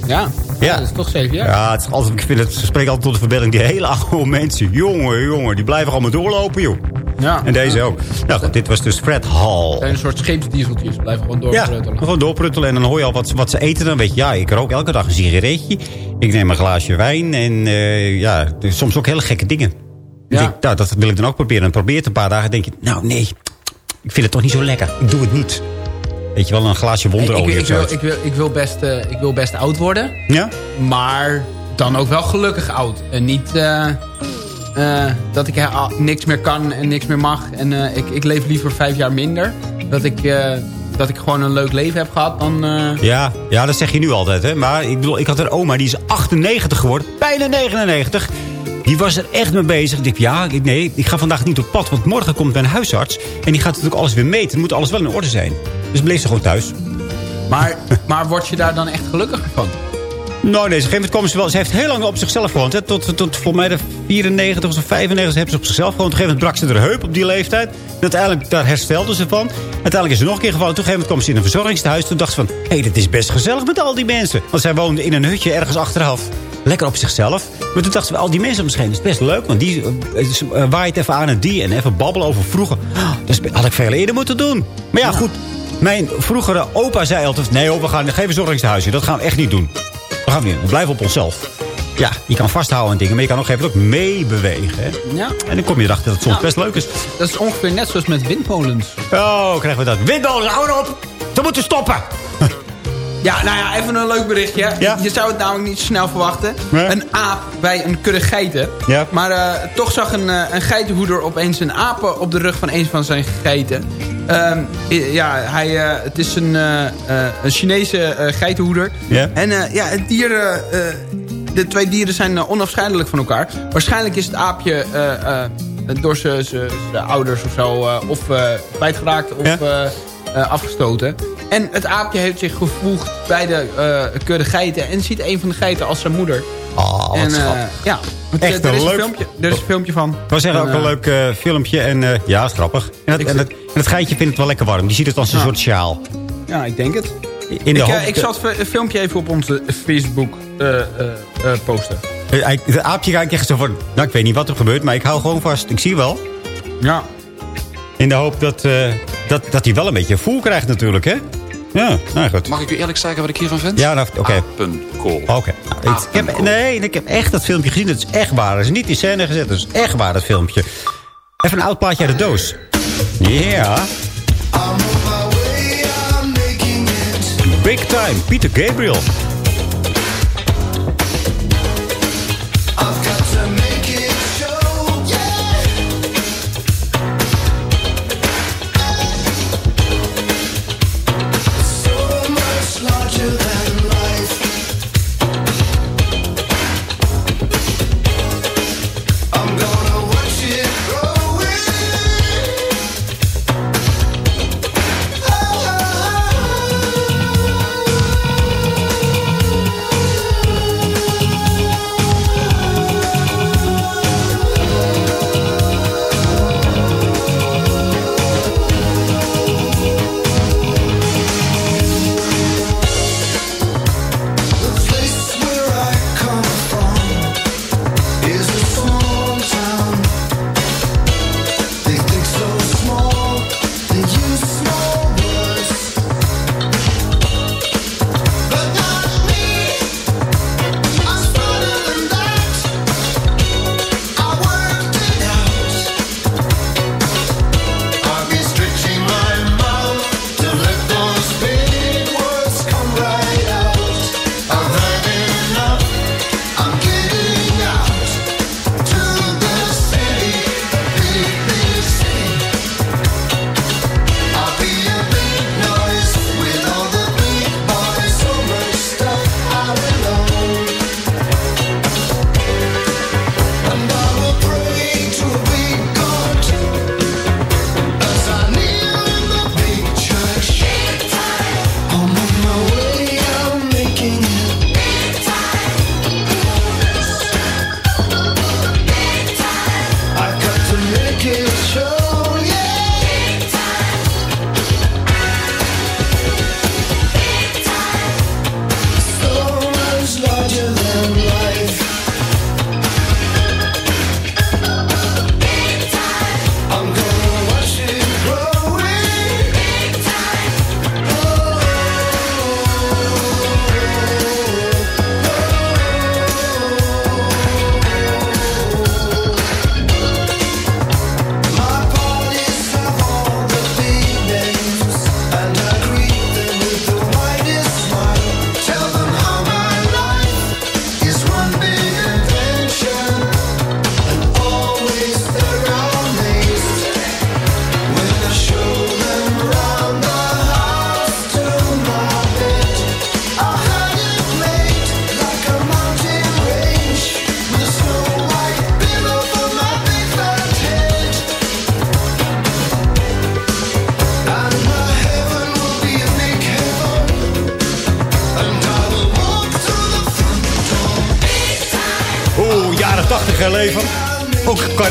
Ja, Ja. dat is toch zeven jaar. Ja, het is altijd, ik vind het, ze spreken altijd tot de verbeelding. Die hele oude mensen. Jongen, jongen, die blijven maar doorlopen, joh. Ja. En deze ook. Nou goed, dit was dus Fred Hall. Het zijn een soort scheepsdieseltjes. Blijven gewoon Ja, doorpruttelen. gewoon doorpruttelen. En dan hoor je al wat, wat ze eten. Dan weet je, ja, ik rook elke dag een sigaretje. Ik neem een glaasje wijn. En eh, ja, soms ook hele gekke dingen. Dus Ja. ik, nou, dat wil ik dan ook proberen. En probeer het een paar dagen. denk je, nou nee, ik vind het toch niet zo lekker. Ik doe het niet. Weet je wel, een glaasje wonderolie ik, wil, ik, wil, ik, wil best, eh, ik wil best oud worden. Ja? Maar dan ook wel gelukkig oud. En niet eh, dat ik eh, niks meer kan en niks meer mag. En eh, ik, ik leef liever vijf jaar minder. Dat ik, eh, dat ik gewoon een leuk leven heb gehad dan... eh, Ja, ja, dat zeg je nu altijd. Hè? Maar ik bedoel, ik had een oma, die is 98 geworden. Bijna 99. Die was er echt mee bezig. Ik dacht, ja, ik, nee, ik ga vandaag niet op pad. Want morgen komt mijn huisarts. En die gaat natuurlijk alles weer meten. Dan moet alles wel in orde zijn. Dus bleef ze gewoon thuis. maar, *laughs* maar word je daar dan echt gelukkiger van? Nou, nee, een gegeven komen ze wel. Ze heeft heel lang op zichzelf gewoond. Hè. Tot, tot voor mij de 94 of 95 heeft ze op zichzelf gewoond. Op een gegeven moment brak ze de heup op die leeftijd. En uiteindelijk, daar herstelde ze van. Uiteindelijk is ze nog een keer gevallen. Toen gegeven moment kwam ze in een verzorgingstehuis. Toen dacht ze van, hé, hey, dit is best gezellig met al die mensen. Want zij woonde in een hutje ergens achteraf. Lekker op zichzelf. Maar toen dachten we, al die mensen misschien is best leuk. Want die ze, eh, waait even aan en die. En even babbelen over vroeger. Oh, dat had ik veel eerder moeten doen. Maar ja, goed. Mijn vroegere opa zei altijd... Nee, hoor, we gaan geen verzorgingshuisje. Dat gaan we echt niet doen. We gaan doen. We blijven op onszelf. Ja, je kan vasthouden aan dingen, maar je kan ook even ook meebewegen. Hè? Ja. En dan kom je erachter dat het soms best leuk is. Dat is ongeveer net zoals met windmolens. Oh, krijgen we dat. Windmolens, hou op! Ze moeten stoppen! *laughs* Ja, nou ja, even een leuk berichtje. Ja. Je zou het namelijk niet zo snel verwachten. Nee. Een aap bij een kudde geiten. Ja. Maar eh, toch zag een, eh, een geitenhoeder opeens een apen op de rug van een van zijn geiten. Ehm, ja, hij, eh, het is een, eh, eh, een Chinese geitenhoeder. Ja. En ja, het dier, de twee dieren zijn onafscheidelijk van elkaar. Waarschijnlijk is het aapje door zijn ouders of zo... of kwijtgeraakt of afgestoten. En het aapje heeft zich gevoegd bij de kudde geiten... en ziet een van de geiten als zijn moeder. Oh, wat en, schattig. ja, Echt eh, er, een is een leuk- filmpje, er is een filmpje van. Ik wou zeggen, ook En, een leuk filmpje. En ja, is grappig. En het, Ik en, het, en het geitje vindt het wel lekker warm. Die ziet het als een Ja. soort sjaal. Ja, ik denk het. In de ik, hoop- eh, ik zal het fi- filmpje even op onze Facebook eh, eh, eh, posten. Hij- Het aapje kijkt echt zo van... Nou, ik weet niet wat er gebeurt, maar ik hou gewoon vast. Ik zie wel. Ja. In de hoop dat, eh, dat, dat hij wel een beetje voel krijgt natuurlijk, hè? Ja, nou goed. Mag ik u eerlijk zeggen wat ik hiervan vind? Ja, nou, oké. Apenkool. Oké. Nou, ik- ik heb, nee, ik heb echt dat filmpje gezien. Het is echt waar. Het is niet in scène gezet. Het is echt waar, dat filmpje. Even een oud plaatje uit de doos. Ja. Big time. Peter Gabriel.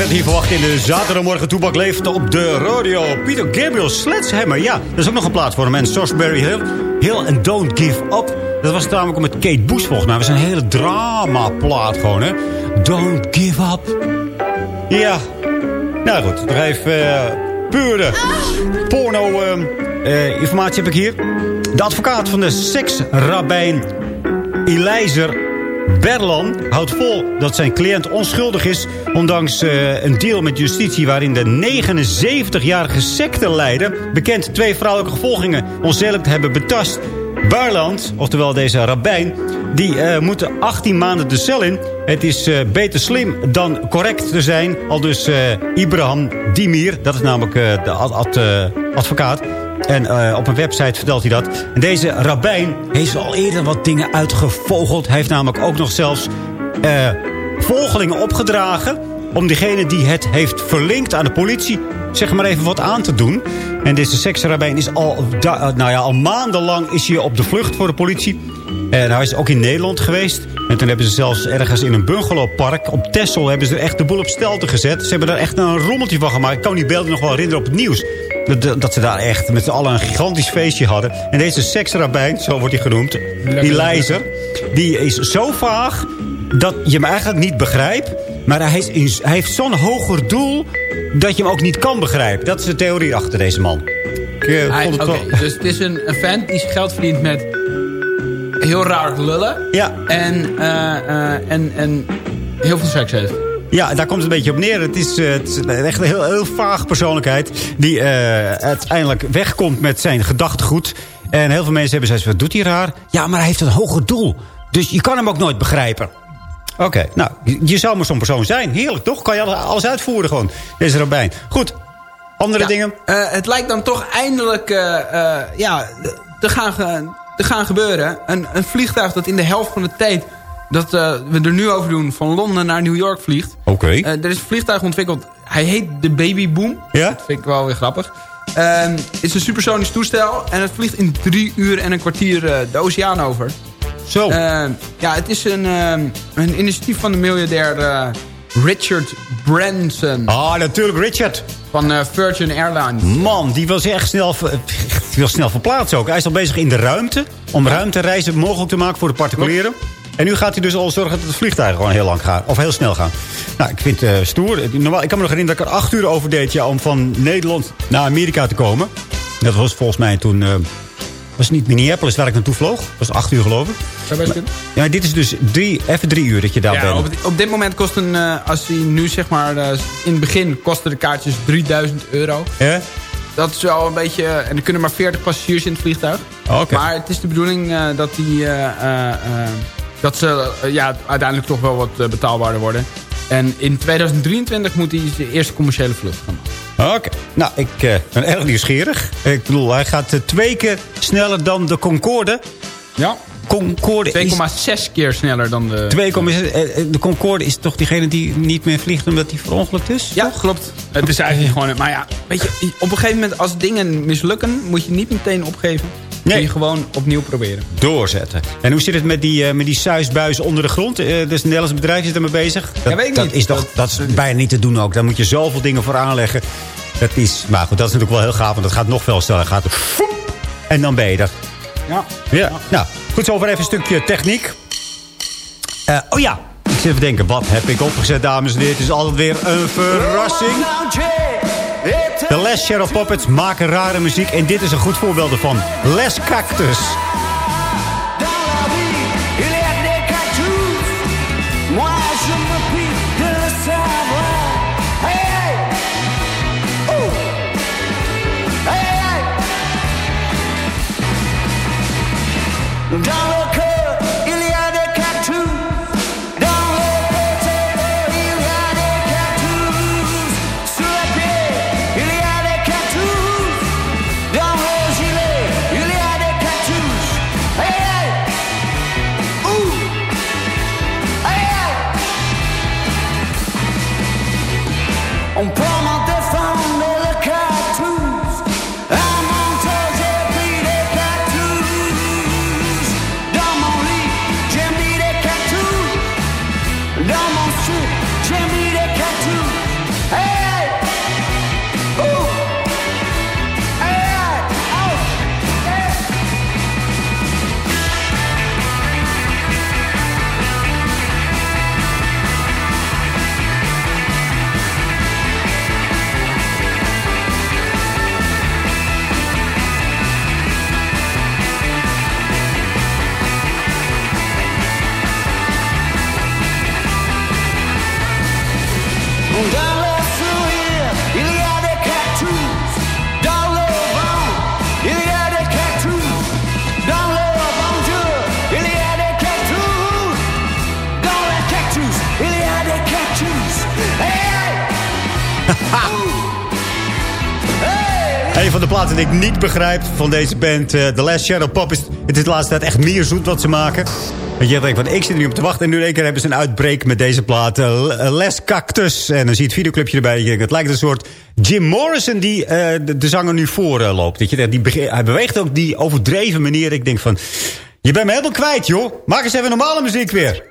Het hier verwachten in de zaterdagmorgen toebak leeft op de radio. Peter Gabriel Sledgehammer, ja. Dat is ook nog een plaats voor hem. En Salisbury Hill, Hill and Don't Give Up. Dat was namelijk met Kate Bush volgens mij. Dat was een hele dramaplaat gewoon, hè. Don't Give Up. Ja. Nou goed, nog even eh, pure porno eh, eh, informatie heb ik hier. De advocaat van de seksrabijn Elijzer Berlan houdt vol dat zijn cliënt onschuldig is... ondanks eh, een deal met justitie waarin de 79-jarige secteleider... bekend twee vrouwelijke gevolgingen onzedelijk hebben betast. Barland, oftewel deze rabbijn, die eh, moeten 18 maanden de cel in. Het is eh, beter slim dan correct te zijn. Al dus Ibrahim Dimir, dat is namelijk de ad- ad- advocaat... En eh, op een website vertelt hij dat. En deze rabbijn heeft al eerder wat dingen uitgevogeld. Hij heeft namelijk ook nog zelfs eh, volgelingen opgedragen... om diegene die het heeft verlinkt aan de politie... zeg maar even wat aan te doen. En deze seksrabbijn is al, eh, nou ja, al maandenlang is hij op de vlucht voor de politie. En hij is ook in Nederland geweest. En toen hebben ze zelfs ergens in een bungalowpark op Texel... hebben ze er echt de boel op stelte gezet. Ze hebben daar echt een rommeltje van gemaakt. Ik kan die beelden nog wel herinneren op het nieuws. Dat, ze daar echt met z'n allen een gigantisch feestje hadden. En deze seksrabijn, zo wordt hij genoemd, die lijzer... die is zo vaag dat je hem eigenlijk niet begrijpt. Maar hij, is hij heeft zo'n hoger doel dat je hem ook niet kan begrijpen. Dat is de theorie achter deze man. Ik Hij- vond het wel- dus het is een, een vent die zijn geld verdient met heel raar lullen. Ja. En, eh, eh, en, en heel veel seks heeft. Ja, daar komt het een beetje op neer. Het is, eh, het is echt een heel, heel vaag persoonlijkheid... die eh, uiteindelijk wegkomt met zijn gedachtegoed. En heel veel mensen hebben gezegd, wat doet hij raar? Ja, maar hij heeft een hoger doel. Dus je kan hem ook nooit begrijpen. Oké, nou, je- zou maar zo'n persoon zijn. Heerlijk, toch? Kan je alles- uitvoeren gewoon, deze rabbijn. Goed, andere Ja, dingen? eh, het lijkt dan toch eindelijk ja, te, gaan, te gaan gebeuren. Een, een vliegtuig dat in de helft van de tijd dat eh, we er nu over doen... van Londen naar New York vliegt. Oké. Eh, er is een vliegtuig ontwikkeld. Hij heet de Baby Boom. Ja? Dat vind ik wel weer grappig. Ehm, het is een supersonisch toestel. En het vliegt in drie uur en een kwartier eh, de oceaan over. Zo. Ehm, ja, het is een, ehm, een initiatief van de miljardair Richard Branson. Ah, natuurlijk, Richard. Van Virgin Airlines. Man, die wil zich echt snel, die wil snel verplaatsen ook. Hij is al bezig in de ruimte. Om ruimtereizen mogelijk te maken voor de particulieren. En nu gaat hij dus al zorgen dat het vliegtuigen gewoon heel lang gaan. Of heel snel gaan. Nou, ik vind het eh, stoer. Normaal, ik kan me nog herinneren dat ik er acht uur over deed... Ja, om van Nederland naar Amerika te komen. Dat was volgens mij toen... eh, was het niet Minneapolis waar ik naartoe vloog. Dat was acht uur geloof ik. Kunnen. Ja, dit is dus drie, even drie uur dat je daar Ja, bent. op, dit- op dit moment kost een, eh, als die nu zeg maar, in het begin kosten de kaartjes 3000 euro. Hè? Dat is wel een beetje, en er kunnen maar 40 passagiers in het vliegtuig. Oké. Maar het is de bedoeling dat die, dat ze eh, ja, uiteindelijk toch wel wat eh, betaalbaarder worden. En in 2023 moet hij zijn eerste commerciële vlucht gaan maken. Oké. Nou, ik eh, ben erg nieuwsgierig. Ik bedoel, hij gaat twee keer sneller dan de Concorde. Ja. Concorde is... 2,6 keer sneller dan de... 2,6 eh, eh, de Concorde is toch diegene die niet meer vliegt omdat hij verongelukt is? Ja, klopt. Het is eigenlijk gewoon... Maar ja, weet je, op een gegeven moment als dingen mislukken... moet je niet meteen opgeven. Kun je gewoon opnieuw proberen. Doorzetten. En hoe zit het met die, eh, met die suisbuizen onder de grond? Eh dus een Nederlands bedrijf zit ermee bezig. Dat, weet ik dat niet. Is toch, dat is bijna niet te doen ook. Daar moet je zoveel dingen voor aanleggen. Dat is, maar goed, dat is natuurlijk wel heel gaaf. Want dat gaat nog veel sneller. Gaat er, en dan ben je er. Ja. Ja. Nou, goed, zo over even een stukje techniek. Eh, oh ja, ik zit even te denken. Wat heb ik opgezet, dames en heren? Het is altijd weer een verrassing. De Les Shadow Puppets maken rare muziek. En dit is een goed voorbeeld ervan. Les Cactus. Die ik niet begrijp van deze band, eh, The Last Shadow Puppets. Het is de laatste tijd echt meer zoet wat ze maken. Want je denkt van, ik zit niet op te wachten. En nu in één keer hebben ze een uitbreak met deze plaat. eh, Les Cactus. En dan zie je het videoclipje erbij. Het lijkt een soort Jim Morrison die eh, de, zanger nu voor eh, loopt. Dat je, die, hij beweegt ook die overdreven manier. Ik denk van, je bent me helemaal kwijt joh. Maak eens even normale muziek weer.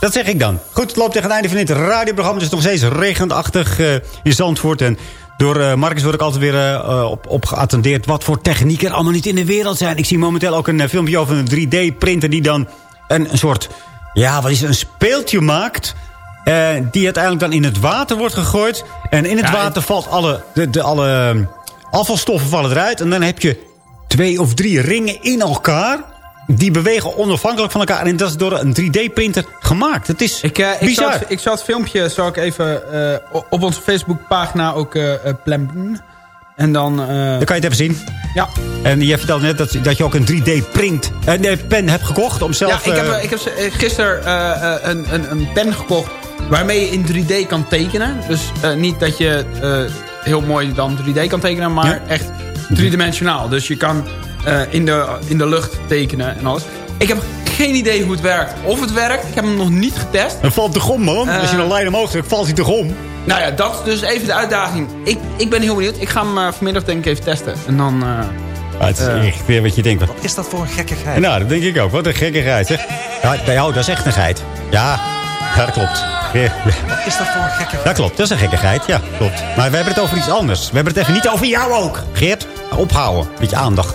Dat zeg ik dan. Goed, het loopt tegen het einde van dit radioprogramma. Het is nog steeds regenachtig eh, in Zandvoort. En door eh, Marcus word ik altijd weer eh, op, op geattendeerd... wat voor technieken er allemaal niet in de wereld zijn. Ik zie momenteel ook een filmpje over een 3D-printer... die dan een, een soort, ja, wat is het, een speeltje maakt... die uiteindelijk dan in het water wordt gegooid. En in het Ja, water valt alle, de, de, alle eh, afvalstoffen vallen eruit. En dan heb je twee of drie ringen in elkaar... Die bewegen onafhankelijk van elkaar. En dat is door een 3D-printer gemaakt. Het is Ik, eh, ik, bizar. zal het, ik zal het filmpje zal ik even eh, op onze Facebookpagina ook eh eh, plannen. En dan... Dan kan je het even zien. Ja. En je vertelde net dat, dat je ook een 3D-print eh, nee, pen hebt gekocht om zelf... ja, ik heb, ik heb gisteren een, een, een pen gekocht waarmee je in 3D kan tekenen. Dus niet dat je heel mooi dan 3D kan tekenen, maar Ja. echt driedimensionaal. Dus je kan eh, in, de, in de lucht tekenen en alles. Ik heb geen idee hoe het werkt. Of het werkt, ik heb hem nog niet getest. Dan valt toch om, man. Eh. Als je een lijn omhoog trekt, valt hij toch om. Nou ja, dat is dus even de uitdaging. Ik, ik ben heel benieuwd. Ik ga hem eh, vanmiddag denk ik even testen. En dan... eh, Ah, het is echt weer wat je denkt. Wat is dat voor een gekkigheid? Nou, dat denk ik ook. Wat een gekkigheid, hè? Ja, bij jou, dat is echt een geit. Ja, ja dat klopt. Ja, ja. Wat is dat voor een gekkigheid? Dat klopt, dat is een gekkigheid. Ja, klopt. Maar we hebben het over iets anders. We hebben het even niet over jou ook. Geert, ophouden. Beetje aandacht.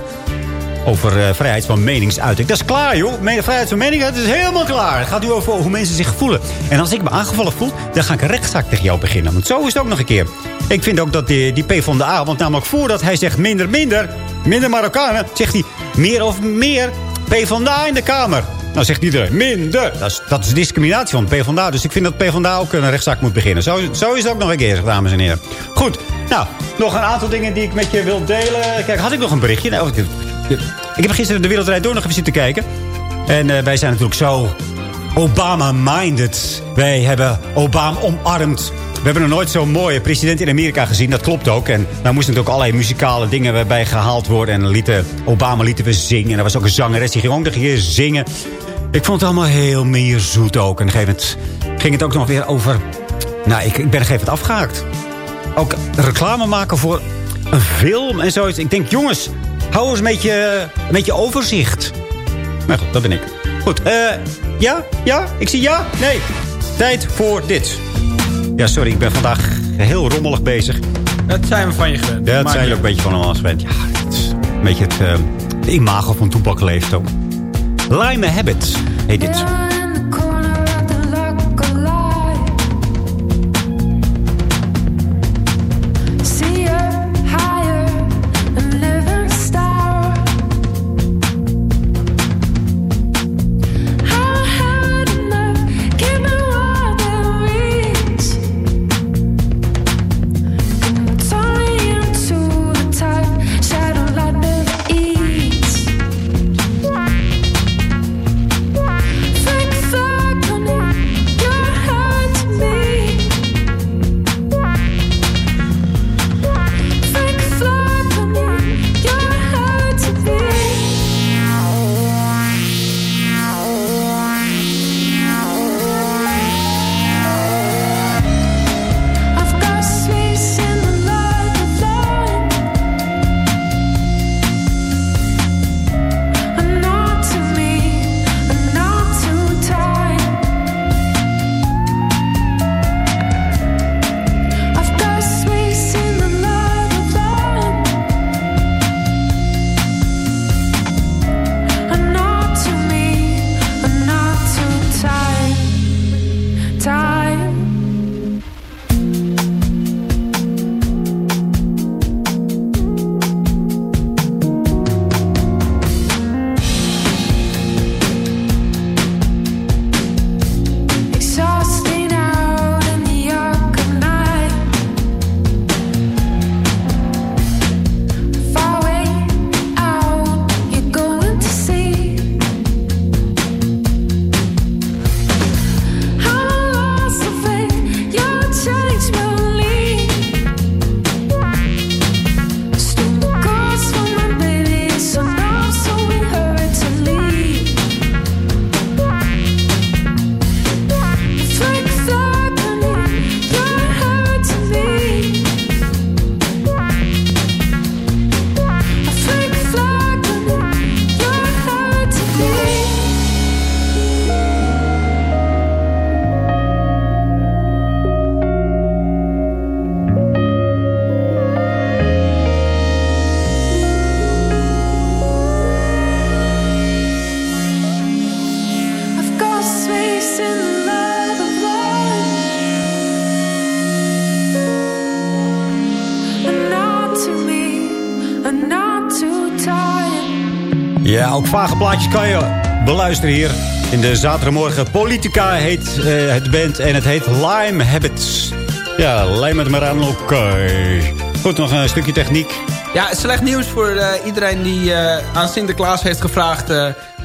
Over eh, vrijheid van meningsuiting. Dat is klaar, joh. Vrijheid van meningsuiting is helemaal klaar. Het gaat nu over hoe mensen zich voelen. En als ik me aangevallen voel, dan ga ik een rechtszaak tegen jou beginnen. Want zo is het ook nog een keer. Ik vind ook dat die, die P van de A, want namelijk voordat hij zegt minder, minder, minder Marokkanen, zegt hij meer of meer P van de A in de Kamer. Nou zegt iedereen, minder. Dat is, dat is discriminatie van P van de A. Dus ik vind dat P van de A ook een rechtszaak moet beginnen. Zo, zo is het ook nog een keer, dames en heren. Goed, nou, nog een aantal dingen die ik met je wil delen. Kijk, had ik nog een berichtje? Nou, ik, heb gisteren de Wereldrijd Door nog even zitten kijken. En eh, wij zijn natuurlijk zo Obama-minded. Wij hebben Obama omarmd. We hebben nog nooit zo'n mooie president in Amerika gezien. Dat klopt ook. En daar moesten natuurlijk allerlei muzikale dingen bij gehaald worden. En lieten, Obama lieten we zingen. En er was ook een zangeres die ging ook nog een keer zingen. Ik vond het allemaal heel meer zoet ook. En op een gegeven moment ging het ook nog weer over... Nou, ik, ik ben er even afgehaakt. Ook reclame maken voor een film en zoiets. Ik denk, jongens, hou eens een beetje, een beetje overzicht. Maar goed, dat ben ik. Goed, eh, ja? Ja? Ik zie ja? Nee. Tijd voor dit. Ja, sorry, ik ben vandaag heel rommelig bezig. Dat zijn we van je gewend. Ja, dat zijn we ook een beetje van ons gewend. Ja, het is een beetje het eh, de imago van Toepak leeft ook. Lime Habit heet dit. Ja, ook vage plaatjes kan je beluisteren hier. In de zaterdagmorgen. Politica heet eh, het band en het heet Lime Habits. Ja, lijm het maar aan. Oké. Goed, nog een stukje techniek. Ja, slecht nieuws voor eh, iedereen die eh, aan Sinterklaas heeft gevraagd...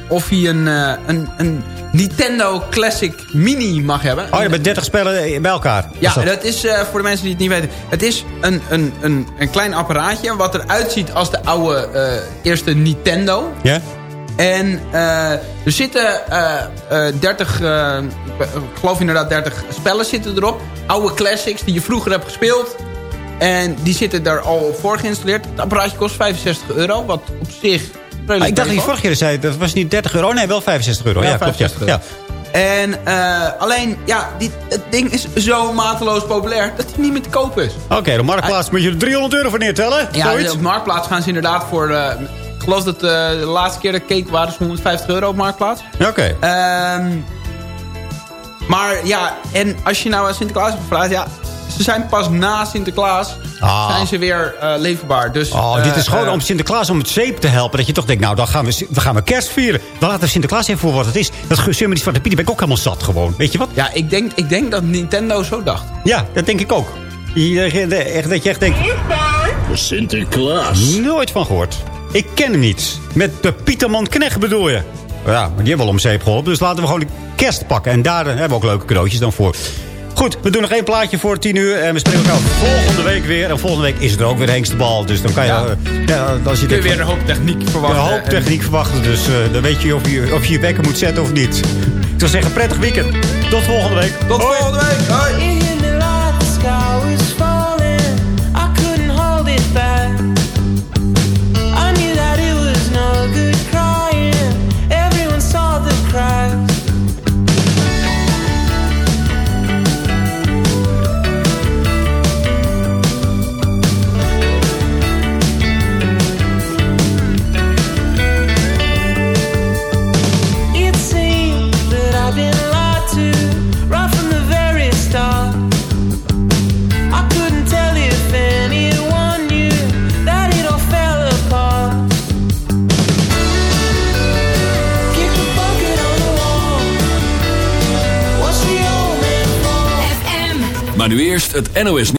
of hij een, een, een Nintendo Classic Mini mag hebben. Oh, je bent 30 spellen bij elkaar. Ja, dat- dat is voor de mensen die het niet weten. Het is een, een, een, een klein apparaatje wat eruit ziet als de oude eerste Nintendo. Ja? En eh, er zitten eh, eh, 30, eh, ik geloof inderdaad 30 spellen zitten erop. Oude classics die je vroeger hebt gespeeld. En die zitten daar al voor geïnstalleerd. Het apparaatje kost 65 euro, wat op zich... Ah, ik dacht dat je vorige keer zei, dat was niet 30 euro. Nee, wel 65 euro. Ja, Ja, klopt. Ja. 65 Ja. En alleen, ja, die, het ding is zo mateloos populair dat hij niet meer te kopen is. Oké, de marktplaats moet je er 300 euro voor neertellen. Ja, Zoiets? op Marktplaats gaan ze inderdaad voor... geloof dat eh, de laatste keer dat ik keek waren ze 150 euro op Marktplaats. Ja, Oké. Ehm, maar ja, en als je nou aan Sinterklaas hebt gevraagd... Ja, ze zijn pas na Sinterklaas Ah. zijn ze weer eh, leverbaar. Dus, Oh, dit is eh, gewoon om Sinterklaas om het zeep te helpen. Dat je toch denkt, nou, dan gaan we, we gaan we kerst vieren. Dan laten we Sinterklaas even voor wat het is. Dat gezeur met die Zwarte Piet ben ik ook helemaal zat gewoon. Weet je wat? Ja, ik denk, ik denk dat Nintendo zo dacht. Ja, dat denk ik ook. Je- echt- Dat je echt denkt... Sinterklaas. Nooit van gehoord. Ik ken hem niet. Met de Pieterman Knecht bedoel je? Ja, maar die hebben wel om zeep geholpen. Dus laten we gewoon de kerst pakken. En daar hebben we ook leuke cadeautjes dan voor. Goed, we doen nog één plaatje voor tien uur. En we spreken elkaar volgende week weer. En volgende week is er ook weer Hengstbal. Dus dan kan je... Ja. eh, ja, als je Kun je weer een hoop techniek verwachten. een hoop En- techniek verwachten. Dus eh, dan weet je of, je of je je wekker moet zetten of niet. Ik zou zeggen, prettig weekend. Tot volgende week. Tot Hoi. volgende week. Hoi. Nu eerst het NOS